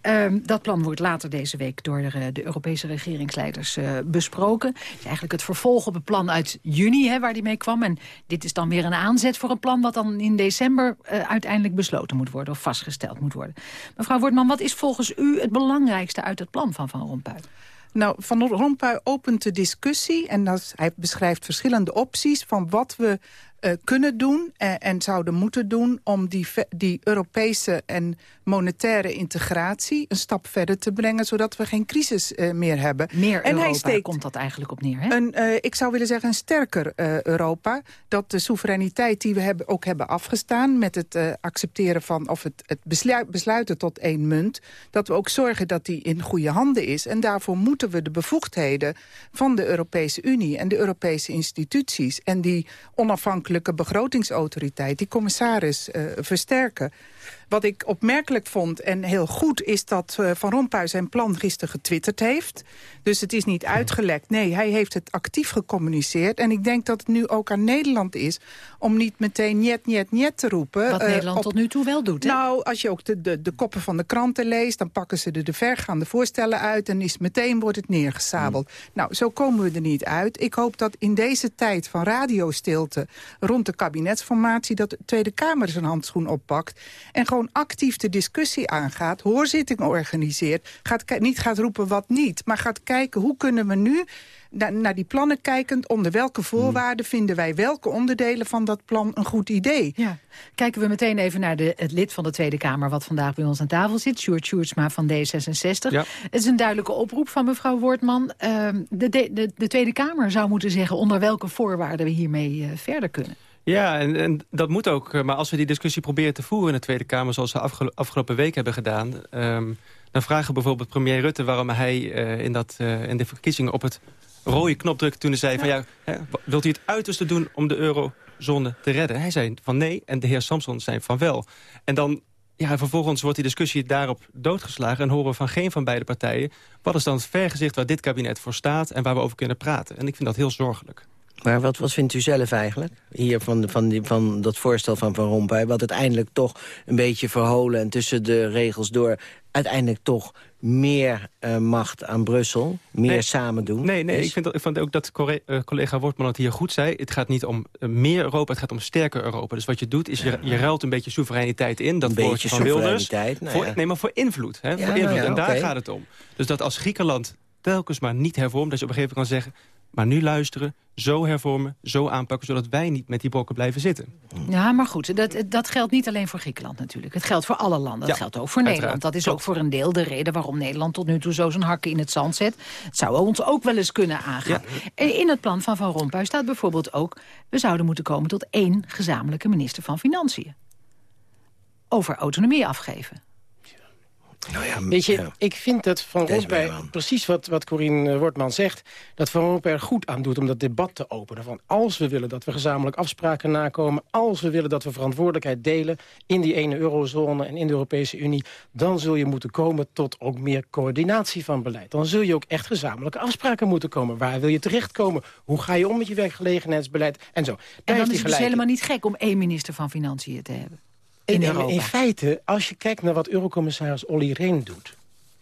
Ehm, dat plan wordt later deze week door de, de Europese regeringsleiders besproken. Het is eigenlijk het vervolg op het plan uit juni hè, waar die mee kwam. En dit is dan weer een aanzet voor een plan wat dan in december uiteindelijk besloten moet worden of vastgesteld moet worden. Mevrouw Wortman, wat is volgens u het belangrijkste uit het plan van Van Rompuy?
Nou, Van Rompuy opent de discussie en dat, hij beschrijft verschillende opties... van wat we uh, kunnen doen en, en, zouden moeten doen... om die, die Europese en monetaire integratie een stap verder te brengen... zodat we geen crisis uh, meer hebben.
Meer en Europa hij steekt komt dat eigenlijk op neer, hè?
Een, uh, ik zou willen zeggen een sterker Europa. Dat de soevereiniteit die we hebben, ook hebben afgestaan... met het accepteren van, of het, het besluiten, besluiten tot één munt... dat we ook zorgen dat die in goede handen is. En daarvoor moeten we de bevoegdheden van de Europese Unie... en de Europese instituties en die onafhankelijke begrotingsautoriteit, die commissaris, uh, versterken. Wat ik opmerkelijk vond en heel goed is dat uh, Van Rompuy zijn plan gisteren getwitterd heeft. Dus het is niet uitgelekt. Nee, hij heeft het actief gecommuniceerd. En ik denk dat het nu ook aan Nederland is om niet meteen niet, niet, niet te roepen.
Wat uh, Nederland
op...
tot nu toe wel doet, hè?
Nou, als je ook de, de, de koppen van de kranten leest... dan pakken ze er de vergaande voorstellen uit... en is meteen wordt het neergesabeld. Nou, zo komen we er niet uit. Ik hoop dat in deze tijd van radiostilte rond de kabinetsformatie... dat de Tweede Kamer zijn handschoen oppakt... en gewoon actief de discussie aangaat, hoorzittingen organiseert... Gaat, niet gaat roepen wat niet, maar gaat kijken hoe kunnen we nu naar die plannen kijkend... onder welke voorwaarden vinden wij welke onderdelen van dat plan een goed idee.
Ja. Kijken we meteen even naar de, het lid van de Tweede Kamer... wat vandaag bij ons aan tafel zit, Sjoerd Sjoerdsma van D66. Ja. Het is een duidelijke oproep van mevrouw Wortman. Uh, de, de, de, Tweede Kamer zou moeten zeggen onder welke voorwaarden we hiermee uh, verder kunnen.
Ja, en, en, dat moet ook. Maar als we die discussie proberen te voeren in de Tweede Kamer... zoals we afgelo afgelopen week hebben gedaan... Um, dan vragen bijvoorbeeld premier Rutte waarom hij uh, in, dat, uh, in de verkiezingen op het rode knop drukte... toen hij zei van ja, hè, wilt u het uiterste doen om de eurozone te redden? Hij zei van nee en de heer Samson zei van wel. En dan ja, vervolgens wordt die discussie daarop doodgeslagen... en horen we van geen van beide partijen... wat is dan het vergezicht waar dit kabinet voor staat... en waar we over kunnen praten. En ik vind dat heel zorgelijk.
Maar wat, wat vindt u zelf eigenlijk? Hier van, van, die, van dat voorstel van Van Rompuy... wat uiteindelijk toch een beetje verholen en tussen de regels door... uiteindelijk toch meer uh, macht aan Brussel, meer
nee,
samen doen.
Nee, nee ik, vind dat, ik vond ook dat collega Wortman het hier goed zei. Het gaat niet om uh, meer Europa, het gaat om sterker Europa. Dus wat je doet, is je, je ruilt een beetje soevereiniteit in. Dat
een beetje
van Wilders.
Nou
voor. Nee, maar voor invloed. Hè,
ja,
voor invloed.
Nou ja,
en daar
okay.
gaat het om. Dus dat als Griekenland telkens maar niet hervormt... dat je op een gegeven moment kan zeggen... maar nu luisteren, zo hervormen, zo aanpakken... zodat wij niet met die brokken blijven zitten.
Ja, maar goed, dat, dat geldt niet alleen voor Griekenland natuurlijk. Het geldt voor alle landen. Dat
Ja,
geldt ook voor Nederland. Dat is ook voor een deel de reden waarom Nederland tot nu toe zo zijn hakken in het zand zet. Het zou ons ook wel eens kunnen aangaan. En In het plan van Van Rompuy staat bijvoorbeeld ook... we zouden moeten komen tot één gezamenlijke minister van Financiën. Over autonomie afgeven.
Nou ja,
Weet je,
ja.
ik vind dat Van Rompuy, precies wat, wat Corine eh, Wortman zegt... dat Van Rompuy er goed aan doet om dat debat te openen. Van als we willen dat we gezamenlijk afspraken nakomen... als we willen dat we verantwoordelijkheid delen in die ene eurozone en in de Europese Unie... dan zul je moeten komen tot ook meer coördinatie van beleid. Dan zul je ook echt gezamenlijke afspraken moeten komen. Waar wil je terechtkomen? Hoe ga je om met je werkgelegenheidsbeleid? En zo. Daar
En dan is het dus helemaal niet gek om één minister van Financiën te hebben.
In,
In
in,
Europa.
in feite, als je kijkt naar wat Eurocommissaris Olly Rehn doet...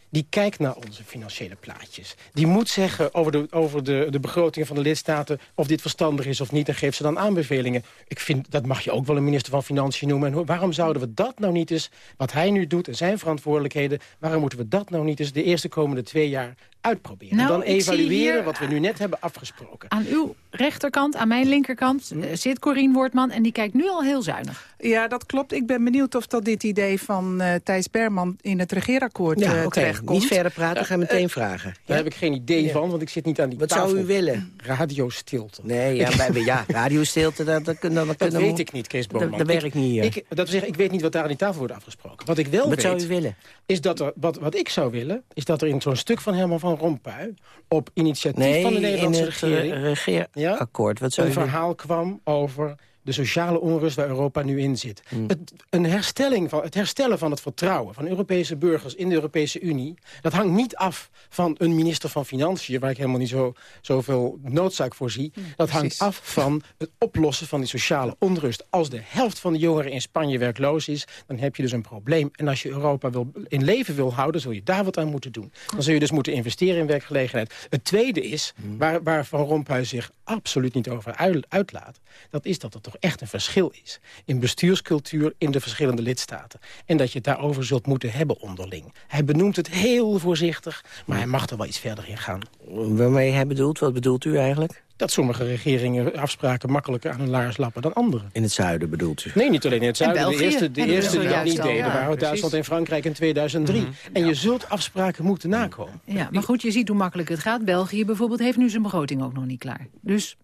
die kijkt naar onze financiële plaatjes. Die moet zeggen over, de, over de, de begrotingen van de lidstaten... of dit verstandig is of niet, en geeft ze dan aanbevelingen. Ik vind, dat mag je ook wel een minister van Financiën noemen. En waarom zouden we dat nou niet eens, wat hij nu doet... en zijn verantwoordelijkheden, waarom moeten we dat nou niet eens... de eerste komende twee jaar uitproberen.
Nou,
en dan
ik zie
evalueren
hier-
wat we nu net hebben afgesproken.
Aan uw rechterkant, aan mijn linkerkant,
Hm.
eh, zit Corien Wortman... en die kijkt nu al heel zuinig.
Ja, dat klopt. Ik ben benieuwd of dat dit idee van eh Thijs Berman in het regeerakkoord
Ja,
eh,
oké.
terechtkomt.
Niet verder praten, ga meteen vragen.
Daar heb ik geen idee van, want ik zit niet aan die
Wat
tafel.
zou u willen?
Radiostilte.
Nee, ja, bij, ja radiostilte, dat, dat, kunnen- dat,
Dat
kunnen
weet ik niet, Kees Boman.
Dat, dat werkt niet hier.
Ik, dat wil zeggen, ik weet niet wat daar aan die tafel wordt afgesproken. Wat ik wel
Wat
weet,
zou u willen?
is dat er, wat, wat ik zou willen, is dat er in zo'n stuk van Herman van Rompuy... op initiatief
nee,
van de Nederlandse
het
regering...
eh, regeerakkoord. Wat
een verhaal kwam over de sociale onrust waar Europa nu in zit.
Hmm.
Het, een herstelling van, het herstellen van het vertrouwen van Europese burgers in de Europese Unie... dat hangt niet af van een minister van Financiën... waar ik helemaal niet zo, zoveel noodzaak voor zie. dat hangt af van het oplossen van die sociale onrust. Als de helft van de jongeren in Spanje werkloos is... dan heb je dus een probleem. En als je Europa wil, in leven wil houden, zul je daar wat aan moeten doen. Dan zul je dus moeten investeren in werkgelegenheid. Het tweede is, waar, waar Van Rompuy zich absoluut niet over uit- uitlaat... dat is dat er toch echt een verschil is in bestuurscultuur in de verschillende lidstaten. En dat je het daarover zult moeten hebben onderling. Hij benoemt het heel voorzichtig, maar hij mag er wel iets verder in gaan.
Waarmee hij bedoelt, wat bedoelt u eigenlijk?
Dat sommige regeringen afspraken makkelijker aan hun laars lappen dan anderen.
In het zuiden bedoelt u?
Nee, niet alleen in het zuiden. De eerste, de eerste die dat niet deden waren. Duitsland en Frankrijk in 2003. En je zult afspraken moeten nakomen.
Ja, maar goed, je ziet hoe makkelijk het gaat. België bijvoorbeeld heeft nu zijn begroting ook nog niet klaar. Dus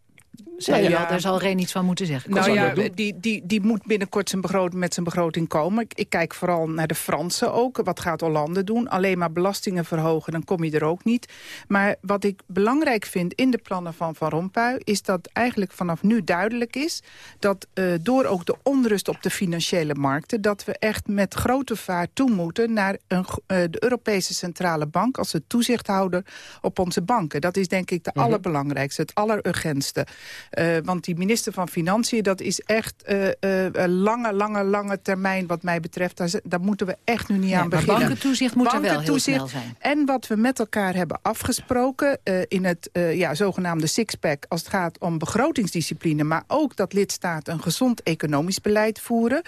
Nou ja.
daar zal Ren iets van moeten zeggen.
Nou ja, die, die, die moet binnenkort zijn begroting, met zijn begroting komen. Ik, ik kijk vooral naar de Fransen ook. Wat gaat Hollande doen? Alleen maar belastingen verhogen, dan kom je er ook niet. Maar wat ik belangrijk vind in de plannen van Van Rompuy... is dat eigenlijk vanaf nu duidelijk is... dat eh, door ook de onrust op de financiële markten... dat we echt met grote vaart toe moeten naar een, eh, de Europese Centrale Bank... als de toezichthouder op onze banken. Dat is denk ik de allerbelangrijkste, het allerurgentste. Eh, want die minister van Financiën, dat is echt eh, eh, een lange, lange, lange termijn wat mij betreft. Daar, daar moeten we echt nu niet
Nee,
aan
maar
beginnen.
bankentoezicht moet er wel heel snel zijn.
En wat we met elkaar hebben afgesproken in het ja, zogenaamde sixpack... als het gaat om begrotingsdiscipline, maar ook dat lidstaten een gezond economisch beleid voeren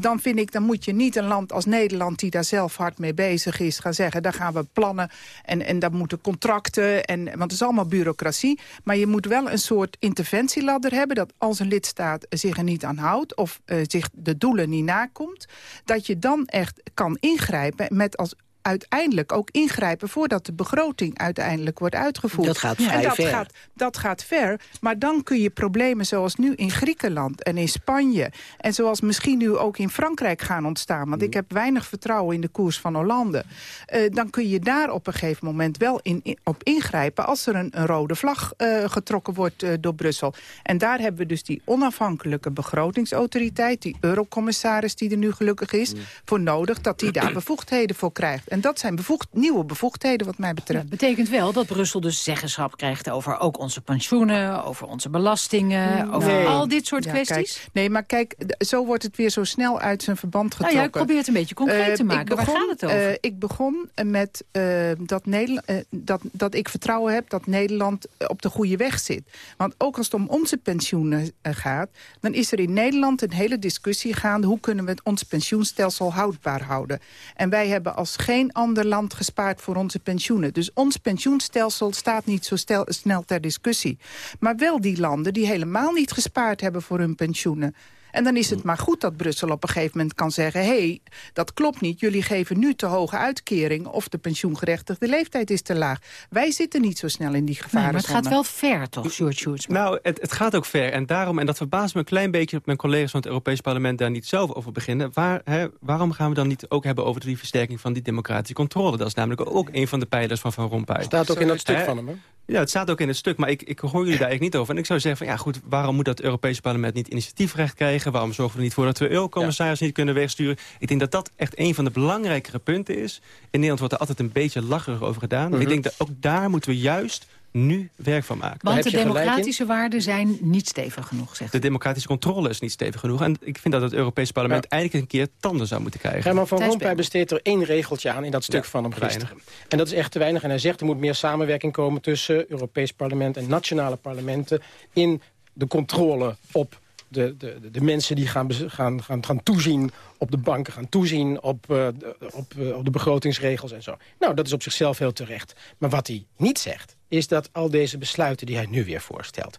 dan vind ik, dan moet je niet een land als Nederland... die daar zelf hard mee bezig is, gaan zeggen... daar gaan we plannen en, en daar moeten contracten... En, want het is allemaal bureaucratie. Maar je moet wel een soort interventieladder hebben... dat als een lidstaat zich er niet aan houdt... of eh, zich de doelen niet nakomt... dat je dan echt kan ingrijpen met als uiteindelijk ook ingrijpen... voordat de begroting uiteindelijk wordt uitgevoerd.
Dat gaat
en dat
ver.
Gaat, dat gaat ver, maar dan kun je problemen zoals nu in Griekenland en in Spanje... en zoals misschien nu ook in Frankrijk gaan ontstaan... want ik heb weinig vertrouwen in de koers van Hollande... eh, dan kun je daar op een gegeven moment wel in, in- op ingrijpen... als er een, een rode vlag eh, getrokken wordt eh, door Brussel. En daar hebben we dus die onafhankelijke begrotingsautoriteit... die eurocommissaris die er nu gelukkig is, voor nodig... dat die daar bevoegdheden voor krijgt. En dat zijn bevoegd, nieuwe bevoegdheden wat mij betreft.
Dat betekent wel dat Brussel dus zeggenschap krijgt over ook onze pensioenen, over onze belastingen, over
Nee.
al dit soort
Ja,
kwesties.
kijk, nee, maar kijk, zo wordt het weer zo snel uit zijn verband
Nou
getrokken.
ja, ik probeer het een beetje concreet
Eh,
te maken. Waar gaat het over?
eh, ik begon met eh, dat, Nederland, dat, dat ik vertrouwen heb dat Nederland op de goede weg zit. Want ook als het om onze pensioenen gaat... dan is er in Nederland een hele discussie gaande... hoe kunnen we ons pensioenstelsel houdbaar houden. En wij hebben als geen ander land gespaard voor onze pensioenen. Dus ons pensioenstelsel staat niet zo snel ter discussie. Maar wel die landen die helemaal niet gespaard hebben voor hun pensioenen. En dan is het maar goed dat Brussel op een gegeven moment kan zeggen... hé, hey, dat klopt niet, jullie geven nu te hoge uitkering... of de pensioengerechtigde leeftijd is te laag. Wij zitten niet zo snel in die
Nee,
gevaren.
maar het gaat wel ver toch, Sjoerdsma?
Nou, het, het gaat ook ver. En daarom, en dat verbaast me een klein beetje... dat mijn collega's van het Europees Parlement daar niet zelf over beginnen. Waar, hè, waarom gaan we dan niet ook hebben over die versterking van die democratische controle? Dat is namelijk ook een van de pijlers van Van Rompuy.
Staat ook in dat stuk
Hè?
van hem, hè?
Ja, het staat ook in het stuk, maar ik, ik hoor jullie daar eigenlijk niet over. En ik zou zeggen, van, ja goed, waarom moet dat Europese parlement niet initiatiefrecht krijgen? Waarom zorgen we er niet voor dat we eurocommissaris niet kunnen wegsturen? Ik denk dat dat echt een van de belangrijkere punten is. In Nederland wordt er altijd een beetje lacherig over gedaan.
Mhm.
Ik denk dat ook daar moeten we juist nu werk van maken.
Want de democratische waarden zijn niet stevig genoeg, zegt
De democratische controle is niet stevig genoeg. En ik vind dat het Europese parlement eigenlijk een keer tanden zou moeten krijgen.
Herman van Rompuy besteedt er één regeltje aan in dat stuk
Ja,
van hem gisteren. En dat is echt te weinig. En hij zegt er moet meer samenwerking komen tussen Europees parlement en nationale parlementen... in de controle op de, de, de mensen die gaan, gaan, gaan, gaan toezien op de banken... gaan toezien op, uh, op, uh, op de begrotingsregels en zo. Nou, dat is op zichzelf heel terecht. Maar wat hij niet zegt, is dat al deze besluiten die hij nu weer voorstelt...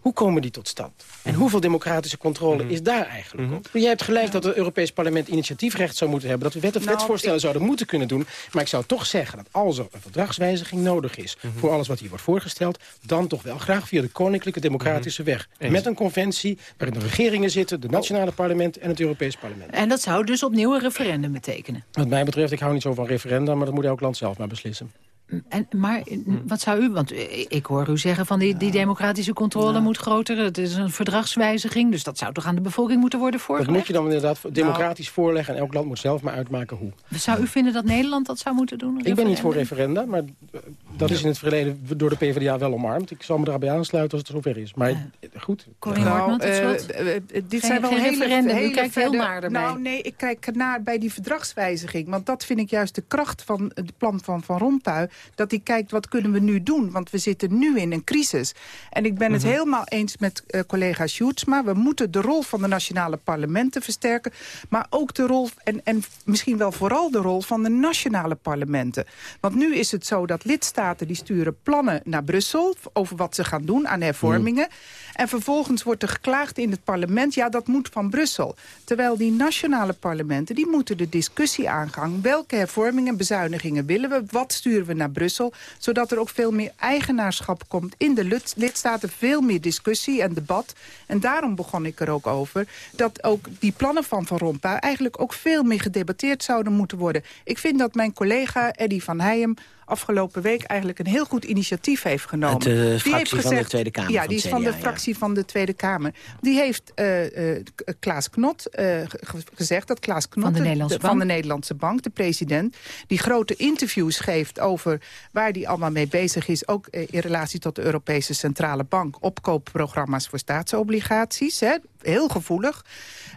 hoe komen die tot stand? En hoeveel democratische controle
Mhm.
is daar eigenlijk op? Jij hebt gelijk dat het Europees Parlement initiatiefrecht zou moeten hebben... dat we wet of
Nou,
wetsvoorstellen zouden moeten kunnen doen. Maar ik zou toch zeggen dat als er een verdragswijziging nodig is...
Mhm.
voor alles wat hier wordt voorgesteld... dan toch wel graag via de koninklijke democratische weg.
Eens.
Met een conventie waarin de regeringen zitten... de nationale parlement en het Europees parlement.
En dat zou dus opnieuw een referendum betekenen.
Wat mij betreft, ik hou niet zo van referenda... maar dat moet elk land zelf maar beslissen.
En, maar eh, wat zou u, want ik hoor u zeggen van die, die democratische controle moet groter. Het is een verdragswijziging, dus dat zou toch aan de bevolking moeten worden
Dat
voorgelegd?
moet je dan inderdaad democratisch voorleggen... en elk land moet zelf maar uitmaken hoe.
Zou u vinden dat Nederland dat zou moeten doen?
Ik ben niet voor
referendum?
referenda, maar eh, dat is in het verleden door de PvdA wel omarmd. Ik zal me daarbij aansluiten als het zover is. Maar goed.
Corrie
Nou, eh,
slot.
eh, dit
Geen-
zijn wel
geen
hele,
referendum, u kijkt heel naar erbij.
Nou nee, ik kijk naar bij die verdragswijziging. Want dat vind ik juist de kracht van het plan van Van Rompuy. Dat hij kijkt, wat kunnen we nu doen? Want we zitten nu in een crisis. En ik ben het
Mhm.
helemaal eens met eh, collega Sjoerdsma. We moeten de rol van de nationale parlementen versterken. Maar ook de rol, en, en misschien wel vooral de rol van de nationale parlementen. Want nu is het zo dat lidstaten die sturen plannen naar Brussel... over wat ze gaan doen aan hervormingen. En vervolgens wordt er geklaagd in het parlement... ja, dat moet van Brussel. Terwijl die nationale parlementen... die moeten de discussie aangaan. Welke hervormingen en bezuinigingen willen we? Wat sturen we naar Brussel? Zodat er ook veel meer eigenaarschap komt in de lid- lidstaten. Veel meer discussie en debat. En daarom begon ik er ook over... dat ook die plannen van Van Rompuy... eigenlijk ook veel meer gedebatteerd zouden moeten worden. Ik vind dat mijn collega Eddy van Heijem afgelopen week eigenlijk een heel goed initiatief heeft genomen.
De
Die
fractie van de Tweede Kamer
Ja,
van
die is van de
ja.
fractie van de Tweede Kamer. Die heeft eh eh, K- Klaas Knot eh, ge- gezegd dat Klaas Knot...
Van de Nederlandse
van
Bank.
de Nederlandse Bank, de president... die grote interviews geeft over waar die allemaal mee bezig is... ook eh, in relatie tot de Europese Centrale Bank... opkoopprogramma's voor staatsobligaties, hè, heel gevoelig...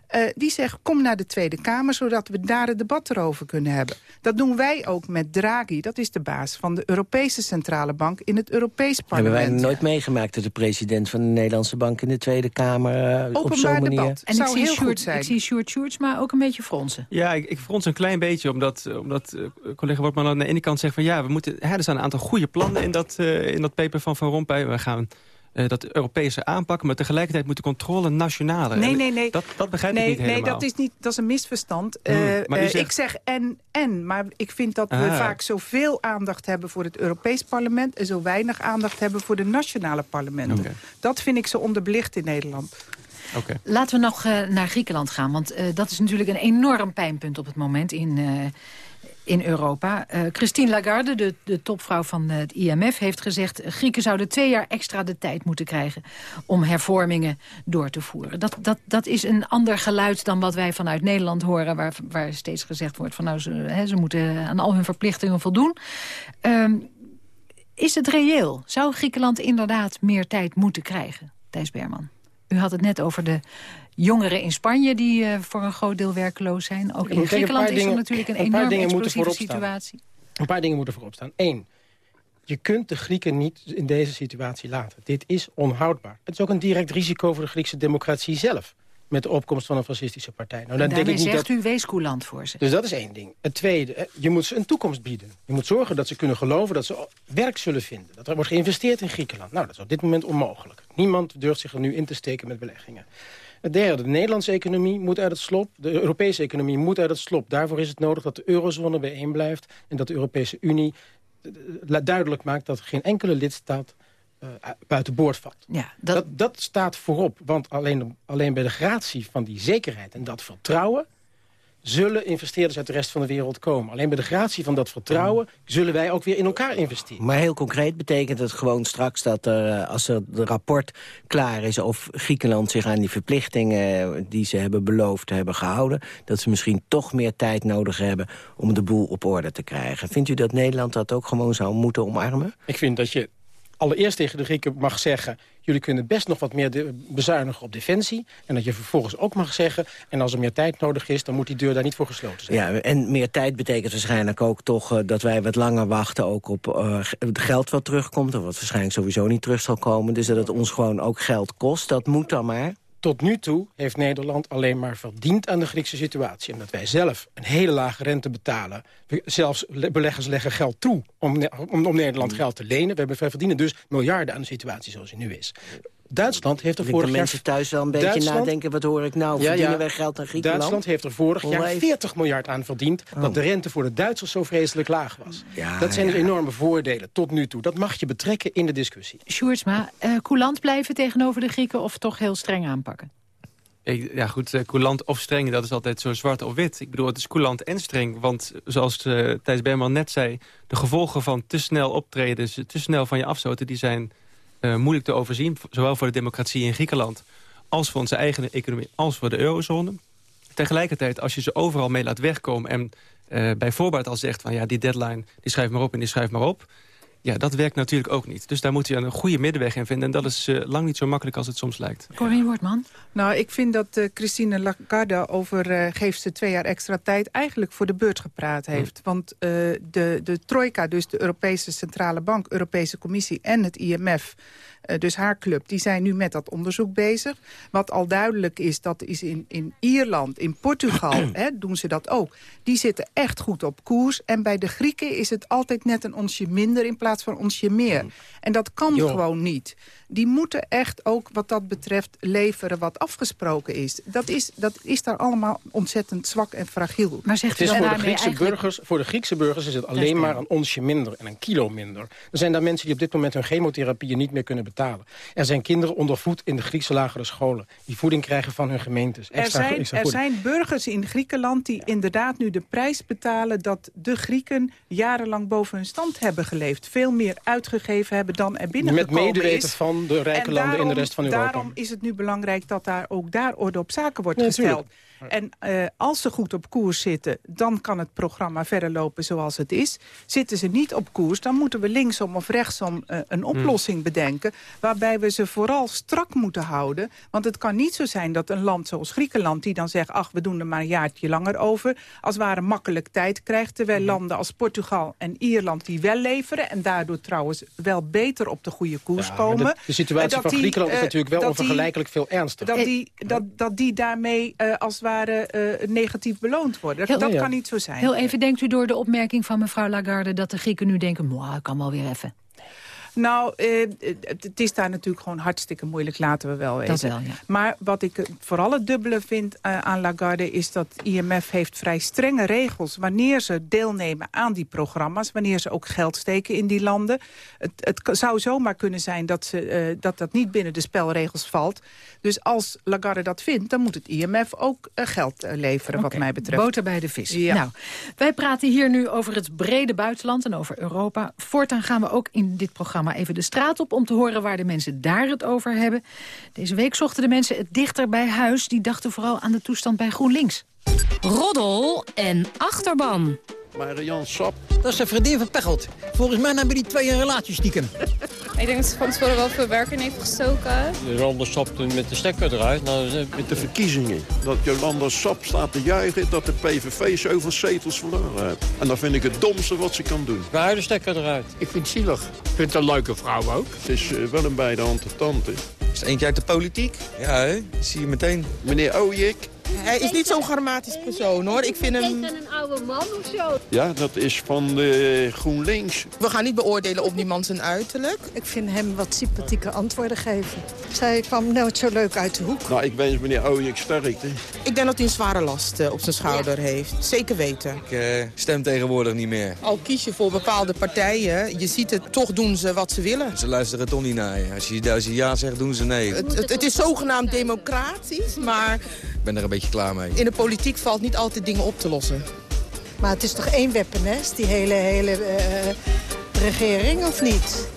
Eh, die zegt, kom naar de Tweede Kamer... zodat we daar het debat erover kunnen hebben. Dat doen wij ook met Draghi. Dat is de baas van de Europese Centrale Bank... in het Europees
Hebben wij
parlement.
nooit meegemaakt dat de president van de Nederlandse Bank in de Tweede Kamer eh, op zo'n
Openbaar
manier...
debat.
En ik
zou
zie,
heel
Sjoerd,
goed zijn.
ik zie Sjoerd Sjoerdsma ook een beetje fronsen.
Ja, ik, ik frons een klein beetje, omdat, omdat eh, collega Wortman aan de ene kant zegt van ja, we moeten, hè, er staan een aantal goede plannen in dat, eh, in dat paper van Van Rompuy. We gaan eh, dat Europese aanpakken, maar tegelijkertijd moet de controle nationale.
Nee, nee, nee.
Dat, dat begrijp
nee,
ik niet
nee,
helemaal.
dat is, niet, dat is een misverstand.
Hmm,
Eh, eh,
zegt-
Ik zeg en, en. Maar ik vind dat we
Ah.
vaak zoveel aandacht hebben voor het Europees parlement... en zo weinig aandacht hebben voor de nationale parlementen. Dat vind ik zo onderbelicht in Nederland.
Oké.
Laten we nog eh, naar Griekenland gaan. Want eh, dat is natuurlijk een enorm pijnpunt op het moment in, eh, in Europa. Eh, Christine Lagarde, de, de topvrouw van het IMF, heeft gezegd... Grieken zouden twee jaar extra de tijd moeten krijgen... om hervormingen door te voeren. Dat, dat, dat is een ander geluid dan wat wij vanuit Nederland horen... waar, waar steeds gezegd wordt van nou, ze, ze moeten aan al hun verplichtingen voldoen. Ehm, is het reëel? Zou Griekenland inderdaad meer tijd moeten krijgen? Thijs Berman. U had het net over de jongeren in Spanje... die eh, voor een groot deel werkloos zijn. Ook in Griekenland is er
dingen-
natuurlijk een,
een paar
enorm explosieve situatie.
Een paar dingen moeten voorop staan. Eén, je kunt de Grieken niet in deze situatie laten. Dit is onhoudbaar. Het is ook een direct risico voor de Griekse democratie zelf. Met de opkomst van een fascistische partij. Nou,
En
dan denk ik niet
zegt
dat...
u, wees coulant voor ze.
Dus dat is één ding. Het tweede, je moet ze een toekomst bieden. Je moet zorgen dat ze kunnen geloven dat ze werk zullen vinden. Dat er wordt geïnvesteerd in Griekenland. Nou, dat is op dit moment onmogelijk. Niemand durft zich er nu in te steken met beleggingen. Het derde, de Nederlandse economie moet uit het slop. De Europese economie moet uit het slop. Daarvoor is het nodig dat de eurozone bijeen blijft... en dat de Europese Unie eh, duidelijk maakt dat geen enkele lidstaat eh, buiten boord valt.
Ja,
dat... Dat, staat voorop, want alleen, alleen bij de gratie van die zekerheid en dat vertrouwen... zullen investeerders uit de rest van de wereld komen. Alleen bij de gratie van dat vertrouwen zullen wij ook weer in elkaar investeren.
Maar heel concreet betekent het gewoon straks dat er, eh, als er het rapport klaar is... of Griekenland zich aan die verplichtingen eh, die ze hebben beloofd hebben gehouden... dat ze misschien toch meer tijd nodig hebben om de boel op orde te krijgen. Vindt u dat Nederland dat ook gewoon zou moeten omarmen?
Ik vind dat je allereerst tegen de Grieken mag zeggen... jullie kunnen best nog wat meer bezuinigen op defensie. En dat je vervolgens ook mag zeggen... en als er meer tijd nodig is, dan moet die deur daar niet voor gesloten zijn.
Ja, en meer tijd betekent waarschijnlijk ook toch eh, dat wij wat langer wachten... ook op g- het geld wat terugkomt, of wat waarschijnlijk sowieso niet terug zal komen. Dus dat het ons gewoon ook geld kost, dat moet dan maar.
Tot nu toe heeft Nederland alleen maar verdiend aan de Griekse situatie. Omdat wij zelf een hele lage rente betalen. We- Zelfs le- beleggers leggen geld toe om, om, om Nederland geld te lenen. We, hebben, verdienen dus miljarden aan de situatie zoals die nu is. Duitsland heeft er vorig jaar...
mensen thuis wel een beetje
Duitsland-
nadenken... wat hoor ik nou, verdienen wij geld aan Griekenland?
Duitsland heeft er vorig jaar
wij-
40 miljard aan verdiend... dat de rente voor de Duitsers zo vreselijk laag was.
Ja,
dat zijn
ja.
dus enorme voordelen tot nu toe. Dat mag je betrekken in de discussie.
Sjoerdsma, eh coulant blijven tegenover de Grieken... of toch heel streng aanpakken?
Ik- Ja goed, eh, coulant of streng, dat is altijd zo zwart of wit. Ik bedoel, het is coulant en streng. Want zoals eh, Thijs Berman net zei... de gevolgen van te snel optreden, te snel van je afstoten... die zijn eh, moeilijk te overzien. Zowel voor de democratie in Griekenland... als voor onze eigen economie, als voor de eurozone. Tegelijkertijd, als je ze overal mee laat wegkomen... en eh, bij voorbaat al zegt van ja, die deadline, die schrijf maar op en die schrijf maar op... Ja, dat werkt natuurlijk ook niet. Dus daar moet je een goede middenweg in vinden. En dat is eh, lang niet zo makkelijk als het soms lijkt.
Corine Wortman?
Nou, ik vind dat eh, Christine Lagarde over eh, geeft ze twee jaar extra tijd... eigenlijk voor de beurt gepraat heeft. Want eh, de, de trojka, dus de Europese Centrale Bank, Europese Commissie en het IMF... eh, dus haar club, die zijn nu met dat onderzoek bezig. Wat al duidelijk is, dat is in, in Ierland, in Portugal [clears throat] hè, doen ze dat ook. Die zitten echt goed op koers. En bij de Grieken is het altijd net een onsje minder in plaats van onsje meer. En dat kan gewoon niet. Die moeten echt ook wat dat betreft leveren wat afgesproken is. Dat is, dat is daar allemaal ontzettend zwak en fragiel.
Maar zegt
Het is voor de, Griekse burgers, voor de Griekse burgers is het alleen maar een onsje minder en een kilo minder. Er zijn daar mensen die op dit moment hun chemotherapieën niet meer kunnen betalen. Er zijn kinderen onder voed in de Griekse lagere scholen. Die voeding krijgen van hun gemeentes.
Er zijn,
extra
er zijn burgers in Griekenland die inderdaad nu de prijs betalen... dat de Grieken jarenlang boven hun stand hebben geleefd. Veel meer uitgegeven hebben dan er binnengekomen
Met medeweten
is.
De rijke
En
landen in de rest van Europa.
Daarom is het nu belangrijk dat daar ook daar orde op zaken wordt
Ja,
gesteld.
tuurlijk.
En eh, als ze goed op koers zitten, dan kan het programma verder lopen zoals het is. Zitten ze niet op koers, dan moeten we linksom of rechtsom eh, een oplossing bedenken... waarbij we ze vooral strak moeten houden. Want het kan niet zo zijn dat een land zoals Griekenland... die dan zegt, ach, we doen er maar een jaartje langer over... als het ware makkelijk tijd krijgt. Terwijl landen als Portugal en Ierland die wel leveren... en daardoor trouwens wel beter op de goede koers
Ja,
komen.
De, situatie
Eh,
van
die,
Griekenland is
eh,
natuurlijk wel onvergelijkelijk veel ernstiger.
dat die, dat, dat die daarmee eh, als het ware eh, negatief beloond worden. Dat,
Heel-
dat
Ja, ja.
kan niet zo zijn.
Heel even, denkt u door de opmerking van mevrouw Lagarde... dat de Grieken nu denken, "Mwah, ik kan wel weer even.
Nou, eh, het, is daar natuurlijk gewoon hartstikke moeilijk, laten we wel weten.
Dat wel, ja.
Maar wat ik eh, vooral het dubbele vind eh, aan Lagarde... is dat IMF heeft vrij strenge regels... wanneer ze deelnemen aan die programma's... wanneer ze ook geld steken in die landen. Het, het zou zomaar kunnen zijn dat, ze, eh, dat dat niet binnen de spelregels valt. Dus als Lagarde dat vindt, dan moet het IMF ook geld leveren, wat mij betreft.
Boter bij de vis.
Ja.
Nou, wij praten hier nu over het brede buitenland en over Europa. Voortaan gaan we ook in dit programma even de straat op... om te horen waar de mensen daar het over hebben. Deze week zochten de mensen het dichter bij huis. Die dachten vooral aan de toestand bij GroenLinks.
Roddel en achterban.
Maar Jan Sap... Dat is de vriendin van Pechelt. Volgens mij hebben die twee een relatie stiekem.
Ik denk dat ze van tevoren wel veel werk in heeft gestoken.
Jolanda Sap met de stekker eruit. Nou,
Met de verkiezingen. Dat Jolanda Sap staat te juichen dat de PVV zoveel zetels verloren heeft. En dat vind ik het domste wat ze kan doen.
Wij de stekker eruit.
Ik vind het zielig. Ik vind het een leuke vrouw ook. Het is eh, wel een beide handen tante.
Is eentje uit de politiek? Ja, hè? zie je meteen.
Meneer Ojik.
Hij is niet zo'n dramatisch persoon, hoor. Ik vind hem...
een oude man of zo?
Ja, dat is van de GroenLinks.
We gaan niet beoordelen op die man zijn uiterlijk.
Ik vind hem wat sympathieke antwoorden geven. Zij kwam nooit zo leuk uit de hoek.
Nou, ik wens meneer Ojik sterkte.
Ik denk dat hij een zware last eh, op zijn schouder heeft. Zeker weten.
Ik eh, stem tegenwoordig niet meer.
Al kies je voor bepaalde partijen, je ziet het, toch doen ze wat ze willen.
Ze luisteren toch niet naar je. Als je, als je ja zegt, doen ze nee.
Het, het, het is zogenaamd democratisch, maar
Ik ben er een beetje klaar mee.
in de politiek valt niet altijd dingen op te lossen.
Maar het is toch één wespennest, die hele, hele eh, regering, of niet?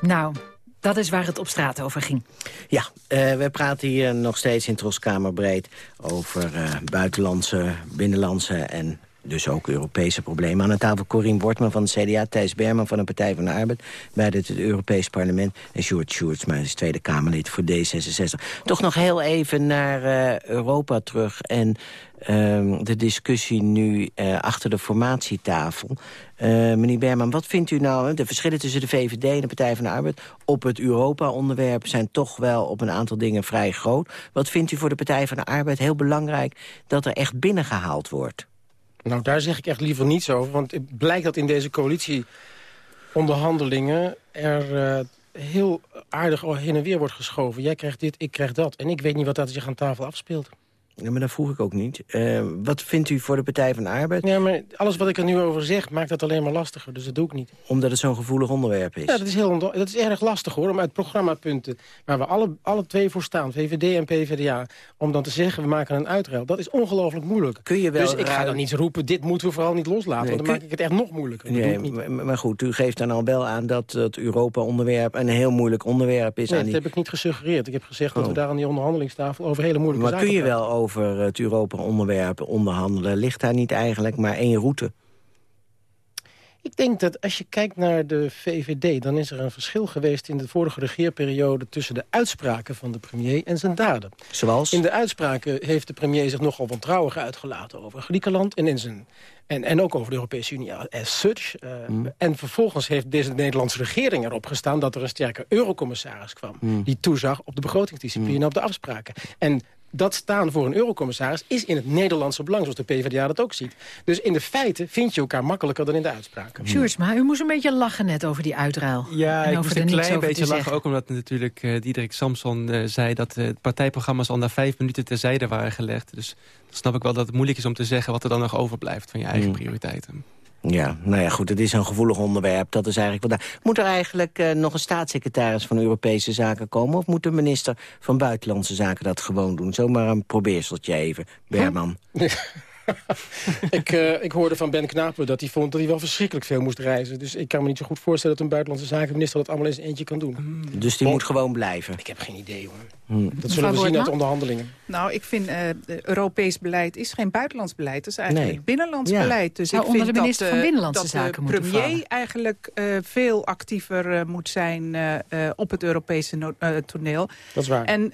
Nou, dat is waar het op straat over ging.
Ja, eh, we praten hier nog steeds in Troskamerbreed over eh, buitenlandse, binnenlandse en dus ook Europese problemen. Aan de tafel Corien Wortman van het CDA, Thijs Berman van de Partij van de Arbeid... bij het Europees Parlement en Sjoerd Sjoerdsma, is Tweede Kamerlid voor D66. Toch nog heel even naar uh, Europa terug en uh, de discussie nu uh, achter de formatietafel. Uh, meneer Berman, wat vindt u nou... de verschillen tussen de VVD en de Partij van de Arbeid... op het Europa-onderwerp zijn toch wel op een aantal dingen vrij groot. Wat vindt u voor de Partij van de Arbeid heel belangrijk... dat er echt binnengehaald wordt?
Nou, daar zeg ik echt liever niets over. Want het blijkt dat in deze coalitieonderhandelingen... er uh, heel aardig heen en weer wordt geschoven. Jij krijgt dit, ik krijg dat. En ik weet niet wat dat zich aan tafel afspeelt.
Ja, maar dat vroeg ik ook niet. Uh, wat vindt u voor de Partij van de Arbeid?
Ja, maar alles wat ik er nu over zeg, maakt dat alleen maar lastiger. Dus dat doe ik niet.
Omdat het zo'n gevoelig onderwerp is?
Ja, dat is, heel, dat is erg lastig hoor. Om uit programmapunten, waar we alle, alle twee voor staan, VVD en PvdA... om dan te zeggen, we maken een uitruil. Dat is ongelooflijk moeilijk.
Kun je wel
dus ik ga dan niet roepen, dit moeten we vooral niet loslaten. Nee, want dan maak ik het echt nog moeilijker.
Nee, maar, maar goed, u geeft dan al wel aan dat het Europa-onderwerp... een heel moeilijk onderwerp is.
Nee,
aan
dat
die...
heb ik niet gesuggereerd. Ik heb gezegd oh. dat we daar aan die onderhandelingstafel over hele moeilijke
maar
zaken
kun je wel over het Europa onderwerp onderhandelen. Ligt daar niet eigenlijk maar één route?
Ik denk dat als je kijkt naar de VVD... dan is er een verschil geweest in de vorige regeerperiode... tussen de uitspraken van de premier en zijn daden.
Zoals?
In de uitspraken heeft de premier zich nogal wantrouwig uitgelaten... over Griekenland en, in zijn, en, en ook over de Europese Unie as such. Uh, mm. En vervolgens heeft deze Nederlandse regering erop gestaan... dat er een sterke eurocommissaris kwam... Mm. die toezag op de begrotingsdiscipline mm. op de afspraken. En dat staan voor een eurocommissaris is in het Nederlandse belang, zoals de PvdA dat ook ziet. Dus in de feiten vind je elkaar makkelijker dan in de uitspraken.
Sjoerd, maar u moest een beetje lachen net over die uitruil.
Ja,
en
ik
over
moest een klein beetje lachen, ook omdat natuurlijk uh, Diederik Samson uh, zei... dat uh, partijprogramma's al na vijf minuten terzijde waren gelegd. Dus dan snap ik wel dat het moeilijk is om te zeggen... wat er dan nog overblijft van je eigen mm. prioriteiten.
Ja, nou ja, goed, het is een gevoelig onderwerp. Dat is eigenlijk wat daar. Moet er eigenlijk uh, nog een staatssecretaris van Europese Zaken komen... of moet de minister van Buitenlandse Zaken dat gewoon doen? Zomaar een probeerseltje even, Berman.
Huh? [laughs] ik, uh, ik hoorde van Ben Knapen dat hij vond dat hij wel verschrikkelijk veel moest reizen. Dus ik kan me niet zo goed voorstellen dat een buitenlandse zakenminister dat allemaal eens eentje kan doen.
Mm. Dus die moet gewoon blijven?
Ik heb geen idee hoor. Hmm. Dat zullen we zien uit de onderhandelingen.
Nou, ik vind uh, Europees beleid is geen buitenlands beleid. Het is eigenlijk nee. binnenlands ja. beleid. Dus ik
onder
vind
de minister
dat,
van Binnenlandse
dat
Zaken
de premier
vallen.
eigenlijk uh, veel actiever uh, moet zijn op het Europese no toneel.
Dat is waar.
En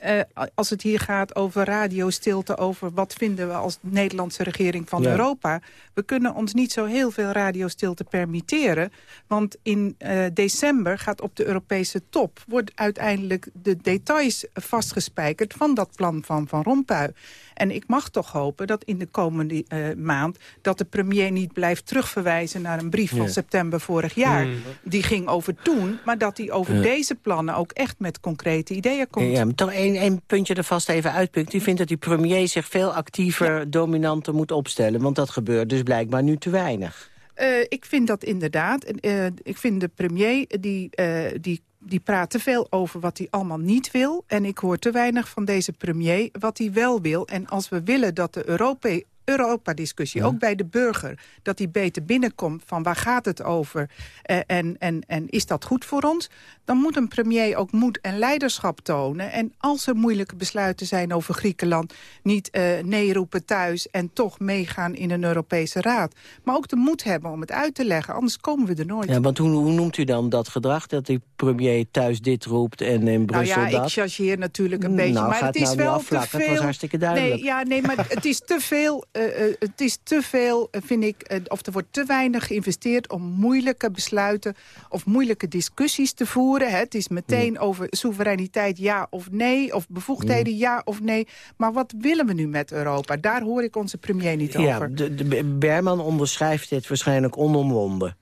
als het hier gaat over radiostilte, over wat vinden we als Nederlandse regering van ja. Europa. We kunnen ons niet zo heel veel radiostilte permitteren. Want in december gaat op de Europese top... wordt uiteindelijk de details vast vastgespijkerd van dat plan van Van Rompuy. En ik mag toch hopen dat in de komende uh, maand... dat de premier niet blijft terugverwijzen naar een brief van
Ja.
september vorig jaar.
Mm.
Die ging over toen, maar dat hij over
Ja.
deze plannen... ook echt met concrete ideeën komt.
Ja, maar toch één, één puntje er vast even uitpunt. U vindt dat die premier zich veel actiever, dominanter moet opstellen. Want dat gebeurt dus blijkbaar nu te weinig.
Uh, ik vind dat inderdaad. Uh, ik vind de premier, die, uh, die, die praat te veel over wat hij allemaal niet wil. En ik hoor te weinig van deze premier wat hij wel wil. En als we willen dat de Europa Europa-discussie, ja. ook bij de burger... dat die beter binnenkomt van waar gaat het over uh, en, en, en is dat goed voor ons... dan moet een premier ook moed en leiderschap tonen. En als er moeilijke besluiten zijn over Griekenland... niet uh, nee roepen thuis en toch meegaan in een Europese raad. Maar ook de moed hebben om het uit te leggen, anders komen we er nooit.
Ja, want hoe, hoe noemt u dan dat gedrag? Dat die premier thuis dit roept en in Brussel
nou ja,
dat?
ik chargeer natuurlijk een beetje.
Nou,
maar het is
nou
wel
te veel...
Het
was hartstikke duidelijk.
Nee, ja, nee, maar het is te veel... Uh, uh, het is te veel, uh, vind ik, of er wordt te weinig geïnvesteerd... om moeilijke besluiten of moeilijke discussies te voeren. Hè. Het is meteen mm. over soevereiniteit ja of nee... of bevoegdheden mm. ja of nee. Maar wat willen we nu met Europa? Daar hoor ik onze premier niet
ja,
over.
De, de Berman onderschrijft dit waarschijnlijk onomwonden.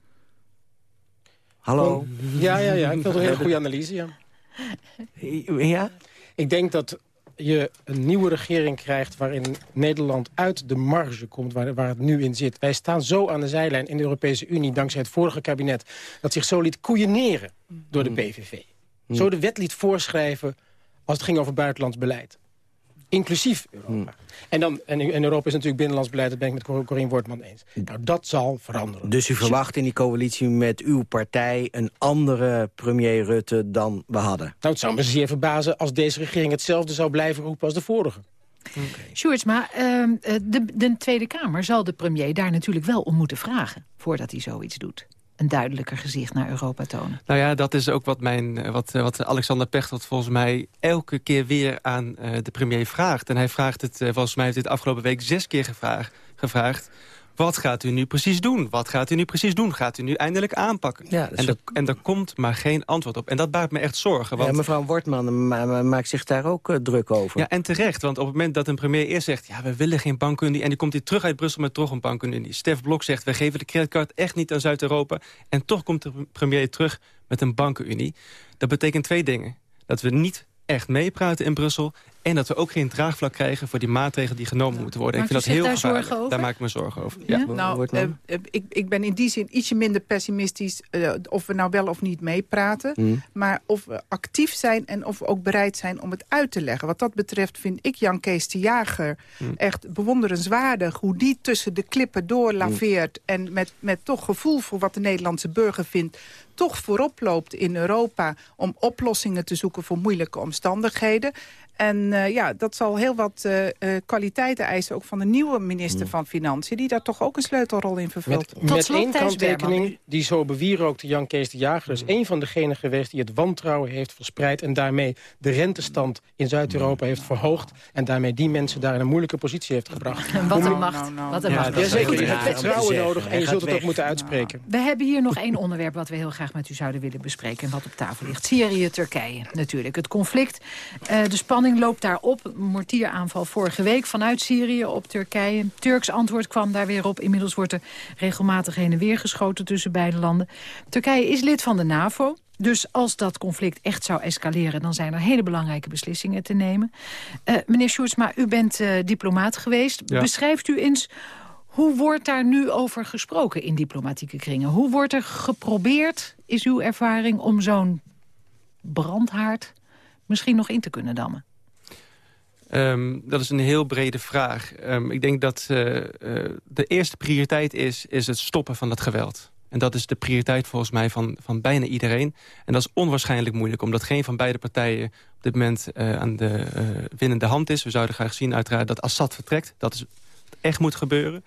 Hallo?
Oh, ja, ja, ja. Ik vind het een hele goede analyse, ja.
Ja?
Ik denk dat je een nieuwe regering krijgt... waarin Nederland uit de marge komt waar, waar, het nu in zit. Wij staan zo aan de zijlijn in de Europese Unie... dankzij het vorige kabinet... dat zich zo liet koeieneren door de PVV. Mm. Zo de wet liet voorschrijven als het ging over buitenlands beleid. Inclusief Europa. Mm. En, dan, en, en Europa is natuurlijk binnenlands beleid... dat ben ik met Corien Wortman eens. Nou, dat zal veranderen.
Dus u verwacht in die coalitie met uw partij... een andere premier Rutte dan we hadden?
Nou, het zou me zeer verbazen als deze regering hetzelfde zou blijven roepen als de vorige.
Sjoerdsma, ehm, eh, de, de Tweede Kamer zal de premier daar natuurlijk wel om moeten vragen... voordat hij zoiets doet. Een duidelijker gezicht naar Europa tonen.
Nou ja, dat is ook wat, mijn, eh, wat, eh, wat Alexander Pechtold volgens mij elke keer weer aan uh, de premier vraagt. En hij vraagt het, volgens mij heeft dit afgelopen week zes keer gevraagd wat gaat u nu precies doen? Wat gaat u nu precies doen? Gaat u nu eindelijk aanpakken?
Ja,
en, er, en er komt maar geen antwoord op. En dat baart me echt zorgen. Want...
Ja, mevrouw Wortman ma maakt zich daar ook uh, druk over.
Ja, en terecht. Want op het moment dat een premier eerst zegt... ja, we willen geen bankunie... en die komt hij terug uit Brussel met toch een bankunie. Stef Blok zegt, we geven de creditcard echt niet aan Zuid-Europa. En toch komt de premier terug met een bankenunie. Dat betekent twee dingen. Dat we niet echt meepraten in Brussel... en dat we ook geen draagvlak krijgen voor die maatregelen die genomen moeten worden.
Maakt
ik vind dat heel
daar
gevaarlijk. Daar maak ik me zorgen over.
Ja? Ja? Nou, uh, ik, ik ben in die zin ietsje minder pessimistisch... Uh, of we nou wel of niet meepraten. Mm. Maar of we actief zijn en of we ook bereid zijn om het uit te leggen. Wat dat betreft vind ik Jan Kees de Jager mm. echt bewonderenswaardig... hoe die tussen de klippen doorlaveert... Mm. en met, met toch gevoel voor wat de Nederlandse burger vindt toch voorop loopt in Europa... om oplossingen te zoeken voor moeilijke omstandigheden. En uh, ja, dat zal heel wat uh, uh, kwaliteiten eisen, ook van de nieuwe minister mm. van Financiën... die daar toch ook een sleutelrol in vervult.
Met, met één kanttekening die zo bewierookte Jan Kees de Jager... is één van degenen geweest die het wantrouwen heeft verspreid... en daarmee de rentestand in Zuid-Europa heeft verhoogd... en daarmee die mensen daar in een moeilijke positie heeft gebracht.
En [laughs] wat een macht. Wat een macht.
Ja, zeker, je hebt vertrouwen nodig en je zult het ook moeten uitspreken.
We hebben hier nog één onderwerp wat we heel graag met u zouden willen bespreken... en wat op tafel ligt. Syrië, Turkije natuurlijk. Het conflict, de spanning loopt daar op. Een mortieraanval vorige week vanuit Syrië op Turkije. Turks antwoord kwam daar weer op. Inmiddels wordt er regelmatig heen en weer geschoten tussen beide landen. Turkije is lid van de NAVO. Dus als dat conflict echt zou escaleren... dan zijn er hele belangrijke beslissingen te nemen. Uh, meneer Sjoerdsma, u bent uh, diplomaat geweest. Ja. Beschrijft u eens... Hoe wordt daar nu over gesproken in diplomatieke kringen? Hoe wordt er geprobeerd, is uw ervaring, om zo'n brandhaard misschien nog in te kunnen dammen?
Um, dat is een heel brede vraag. Um, ik denk dat uh, uh, de eerste prioriteit is, is het stoppen van het geweld. En dat is de prioriteit volgens mij van, van bijna iedereen. En dat is onwaarschijnlijk moeilijk, omdat geen van beide partijen op dit moment uh, aan de winnende hand is. We zouden graag zien uiteraard dat Assad vertrekt. Dat is echt moet gebeuren.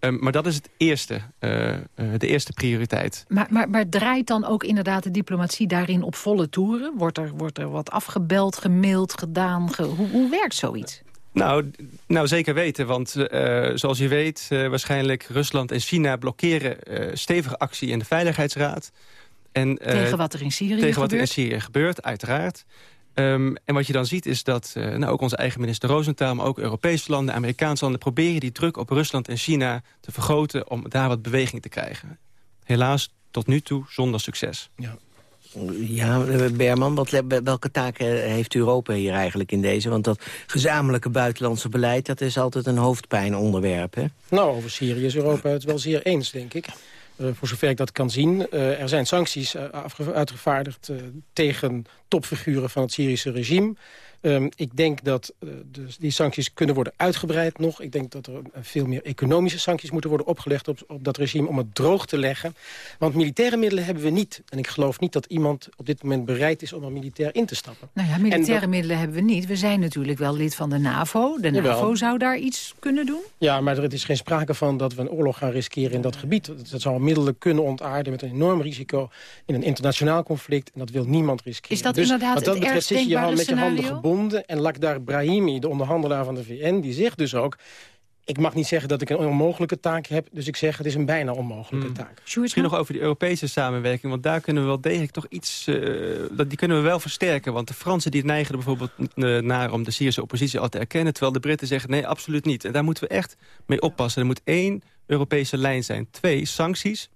Um, maar dat is het eerste, uh, uh, de eerste prioriteit.
Maar, maar, maar draait dan ook inderdaad de diplomatie daarin op volle toeren? Wordt er, wordt er wat afgebeld, gemaild, gedaan? Ge, hoe, hoe werkt zoiets?
Nou, nou, zeker weten, want uh, zoals je weet... waarschijnlijk Rusland en China blokkeren stevige actie in de Veiligheidsraad.
En, tegen wat er in Syrië
tegen
gebeurt?
wat er in Syrië gebeurt, uiteraard. Um, en wat je dan ziet is dat uh, nou, ook onze eigen minister Rosenthal... maar ook Europese landen, Amerikaanse landen... proberen die druk op Rusland en China te vergroten... om daar wat beweging te krijgen. Helaas tot nu toe zonder succes.
Ja. Ja, Berman, wat, welke taken heeft Europa hier eigenlijk in deze? Want dat gezamenlijke buitenlandse beleid... dat is altijd een hoofdpijnonderwerp, hè?
Nou, over Syrië is Europa het wel zeer eens, denk ik. Uh, voor zover ik dat kan zien. Uh, er zijn sancties uh, uitgevaardigd tegen topfiguren van het Syrische regime. Um, ik denk dat uh, dus die sancties kunnen worden uitgebreid nog. Ik denk dat er veel meer economische sancties moeten worden opgelegd op, op dat regime om het droog te leggen. Want militaire middelen hebben we niet. En ik geloof niet dat iemand op dit moment bereid is om er militair in te stappen.
Nou ja, militaire dat... middelen hebben we niet. We zijn natuurlijk wel lid van de NAVO. De Jawel. NAVO zou daar iets kunnen doen?
Ja, maar er is geen sprake van dat we een oorlog gaan riskeren in dat gebied. Dat zou middelen kunnen ontaarden met een enorm risico in een internationaal conflict. En dat wil niemand riskeren.
Is dat
dus
inderdaad
dat
het
betreft zit je
scenario?
En Lakhdar Brahimi, de onderhandelaar van de VN, die zegt dus ook... ik mag niet zeggen dat ik een onmogelijke taak heb... dus ik zeg het is een bijna onmogelijke
Hmm.
taak.
Misschien nog over die Europese samenwerking. Want daar kunnen we wel degelijk toch iets... Uh, die kunnen we wel versterken. Want de Fransen die neigen er bijvoorbeeld uh, naar... om de Syrische oppositie al te erkennen. Terwijl de Britten zeggen nee, absoluut niet. En daar moeten we echt mee oppassen. Er moet één Europese lijn zijn. Twee, sancties.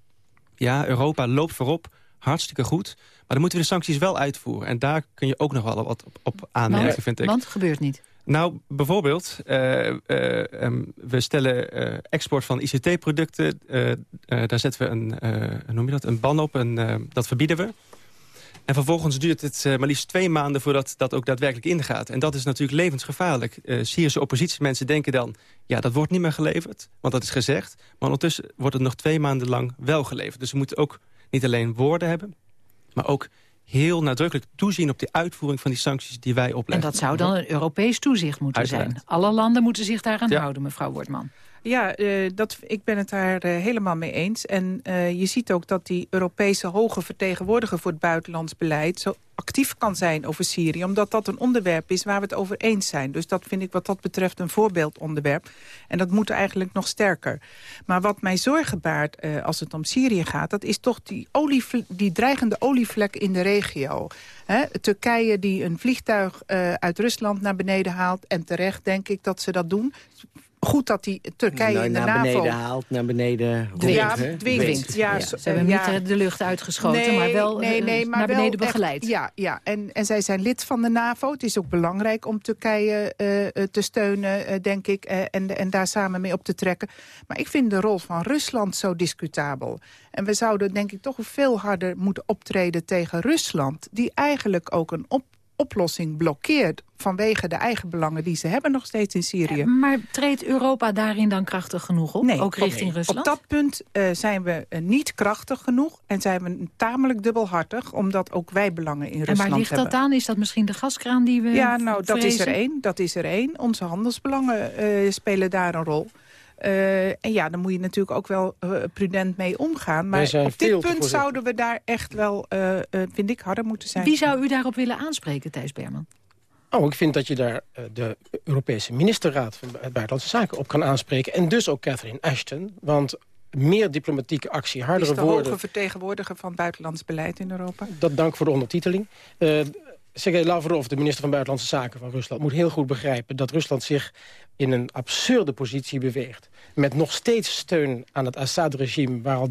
Ja, Europa loopt voorop. Hartstikke goed. Dan moeten we de sancties wel uitvoeren. En daar kun je ook nog wel wat op, op aanmerken,
want,
vind ik.
Want het gebeurt niet.
Nou, bijvoorbeeld, uh, uh, um, we stellen uh, export van ICT-producten. daar zetten we een, noem je dat, een ban op en dat verbieden we. En vervolgens duurt het maar liefst twee maanden voordat dat ook daadwerkelijk ingaat. En dat is natuurlijk levensgevaarlijk. Syrische oppositiemensen denken dan, ja, dat wordt niet meer geleverd. Want dat is gezegd. Maar ondertussen wordt het nog twee maanden lang wel geleverd. Dus we moeten ook niet alleen woorden hebben, maar ook heel nadrukkelijk toezien op de uitvoering van die sancties die wij
En
opleggen.
dat zou dan een Europees toezicht moeten
Uiteraard.
zijn. Alle landen moeten zich daaraan
Ja.
houden, mevrouw Wortman.
Ja, eh, dat, ik ben het daar eh, helemaal mee eens. En eh, je ziet ook dat die Europese hoge vertegenwoordiger voor het buitenlands beleid... zo actief kan zijn over Syrië, omdat dat een onderwerp is waar we het over eens zijn. Dus dat vind ik wat dat betreft een voorbeeldonderwerp. En dat moet eigenlijk nog sterker. Maar wat mij zorgen baart als het om Syrië gaat... dat is toch die, die dreigende olievlek in de regio. Turkije die een vliegtuig uit Rusland naar beneden haalt... en terecht denk ik dat ze dat doen goed dat die Turkije
Nou,
in de
naar
NAVO...
beneden haalt, naar beneden
Dwingt, ja, dwingt. Ja,
Ze hebben
ja.
niet de lucht uitgeschoten,
Nee,
maar wel
nee,
eh,
nee, maar
naar
wel
beneden
echt-
begeleid.
ja, ja. En, en zij zijn lid van de NAVO. Het is ook belangrijk om Turkije eh, eh, te steunen, denk ik. eh, en, en daar samen mee op te trekken. Maar ik vind de rol van Rusland zo discutabel. En we zouden denk ik toch veel harder moeten optreden tegen Rusland. Die eigenlijk ook een op oplossing blokkeert vanwege de eigen belangen die ze hebben nog steeds in Syrië.
Maar treedt Europa daarin dan krachtig genoeg op?
Nee,
ook richting
op,
Rusland?
Op dat punt eh, zijn we eh, niet krachtig genoeg en zijn we tamelijk dubbelhartig, omdat ook wij belangen in
en
Rusland
waar ligt
hebben.
dat aan? Is dat misschien de gaskraan die we
Ja, nou, dat is er één. Dat is er één. Onze handelsbelangen eh, spelen daar een rol. Eh, en ja, dan moet je natuurlijk ook wel eh, prudent mee omgaan. Maar op dit punt zouden we daar echt wel, eh, eh, vind ik, harder moeten zijn.
Wie zou u daarop willen aanspreken, Thijs Berman?
Oh, ik vind dat je daar de Europese ministerraad van Buitenlandse Zaken op kan aanspreken. En dus ook Catherine Ashton. Want meer diplomatieke actie,
is
hardere
de
woorden...
hoge vertegenwoordiger van buitenlands beleid in Europa.
Dat dank voor de ondertiteling. Eh Sergei Lavrov, de minister van Buitenlandse Zaken van Rusland... moet heel goed begrijpen dat Rusland zich in een absurde positie beweegt. Met nog steeds steun aan het Assad-regime... waar al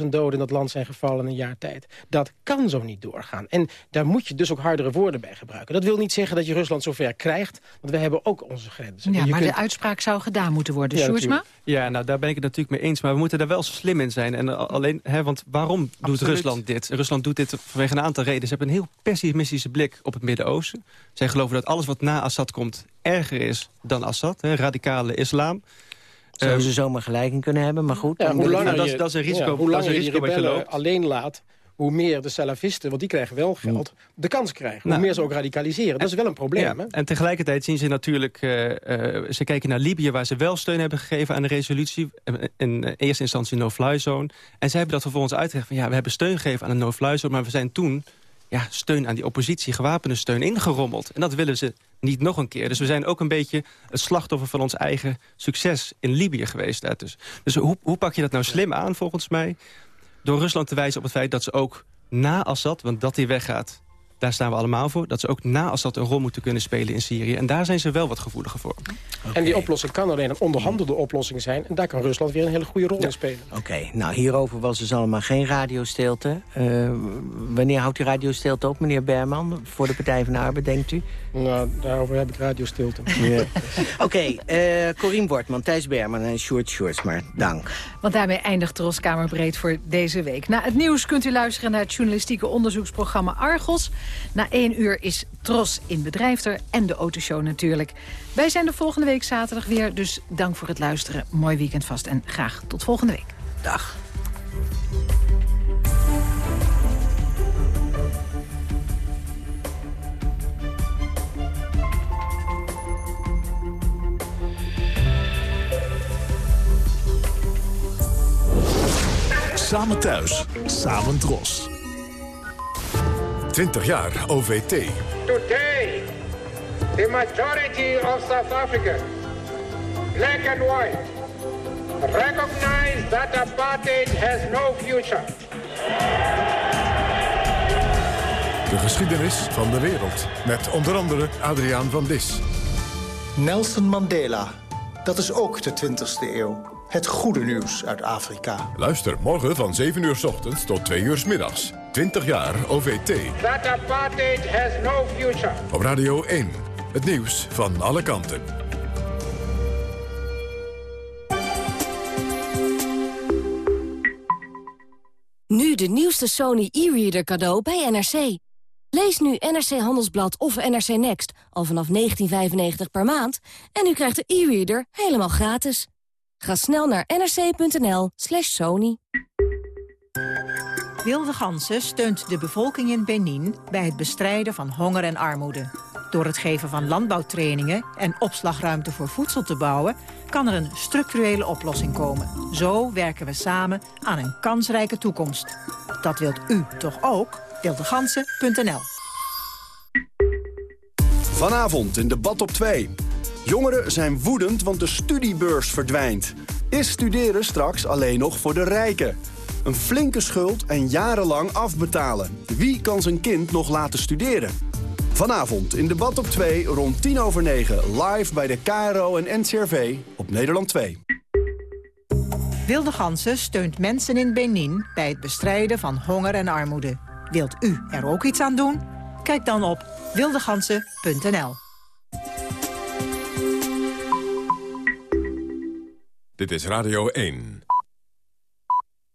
30.000 doden in dat land zijn gevallen in een jaar tijd. Dat kan zo niet doorgaan. En daar moet je dus ook hardere woorden bij gebruiken. Dat wil niet zeggen dat je Rusland zover krijgt... want we hebben ook onze grenzen.
Ja, maar
kunt-
de uitspraak zou gedaan moeten worden.
Ja.
Ja, nou daar ben ik het natuurlijk mee eens. Maar we moeten daar wel slim in zijn. En eh, alleen, hè, want waarom doet
Absoluut.
Rusland dit? Rusland doet dit vanwege een aantal redenen. Ze hebben een heel pessimistische blik op het Midden-Oosten. Zij geloven dat alles wat na Assad komt erger is dan Assad. Hè, radicale islam.
Zouden
Ehm,
ze zomaar gelijk in kunnen hebben, maar goed.
Ja, hoe langer
dat
je-
dat is een risico-
ja, hoe langer je
risico je loopt.
alleen laat... hoe meer de salafisten, want die krijgen wel geld, de kans krijgen. Hoe
Nou.
meer ze ook radicaliseren. Dat is wel een probleem,
Ja,
hè?
en tegelijkertijd zien ze natuurlijk... eh, eh, ze kijken naar Libië, waar ze wel steun hebben gegeven aan de resolutie. eh, In eh, eerste instantie no-fly zone. En zij hebben dat vervolgens uitgelegd van... ja, we hebben steun gegeven aan een no-fly zone... maar we zijn toen ja, steun aan die oppositie, gewapende steun ingerommeld. En dat willen ze niet nog een keer. Dus we zijn ook een beetje het slachtoffer van ons eigen succes in Libië geweest. Daar dus dus hoe, hoe pak je dat nou slim aan volgens mij? Door Rusland te wijzen op het feit dat ze ook na Assad, want dat hij weggaat... daar staan we allemaal voor, dat ze ook na Assad een rol moeten kunnen spelen in Syrië. En daar zijn ze wel wat gevoeliger voor.
En die oplossing kan alleen een onderhandelde oplossing zijn. En daar kan Rusland weer een hele goede rol in spelen.
Oké, nou hierover was dus allemaal geen radiostilte. Eh, wanneer houdt die radiostilte op, meneer Berman? Voor de Partij van de Arbeid, denkt u?
Nou, daarover heb ik radiostilte.
Ja. [laughs] Oké, eh Corien Wortman, Thijs Berman en Sjoerd Sjoerdsma, dank.
Want daarmee eindigt Tros Kamerbreed voor deze week. Na het nieuws kunt u luisteren naar het journalistieke onderzoeksprogramma Argos. Na één uur is Tros in bedrijf er en de autoshow natuurlijk. Wij zijn de volgende week zaterdag weer, dus dank voor het luisteren. Mooi weekend vast en graag tot volgende week.
Dag.
Samen thuis, samen dros. 20 jaar OVT.
Today, the majority of South Africa, black and white, recognize that apartheid has no future.
De geschiedenis van de wereld. Met onder andere Adriaan van Dis.
Nelson Mandela. Dat is ook de 20e eeuw. Het goede nieuws uit Afrika.
Luister morgen van 7 uur s ochtends tot 2 uur s middags. 20 jaar OVT.
That apartheid has no future.
Op Radio 1. Het nieuws van alle kanten.
Nu de nieuwste Sony e-reader cadeau bij NRC. Lees nu NRC Handelsblad of NRC Next al vanaf 19,95 per maand... en u krijgt de e-reader helemaal gratis. Ga snel naar nrc.nl slash sony.
Wilde Gansen steunt de bevolking in Benin bij het bestrijden van honger en armoede. Door het geven van landbouwtrainingen en opslagruimte voor voedsel te bouwen... kan er een structurele oplossing komen. Zo werken we samen aan een kansrijke toekomst. Dat wilt u toch ook? Wildegansen.nl
Vanavond in debat op 2. Jongeren zijn woedend, want de studiebeurs verdwijnt. Is studeren straks alleen nog voor de rijken? Een flinke schuld en jarenlang afbetalen. Wie kan zijn kind nog laten studeren? Vanavond in debat op 2 rond 10 over 9 live bij de KRO en NCRV op Nederland 2.
Wilde Gansen steunt mensen in Benin bij het bestrijden van honger en armoede. Wilt u er ook iets aan doen? Kijk dan op wildegansen.nl.
Dit is Radio 1.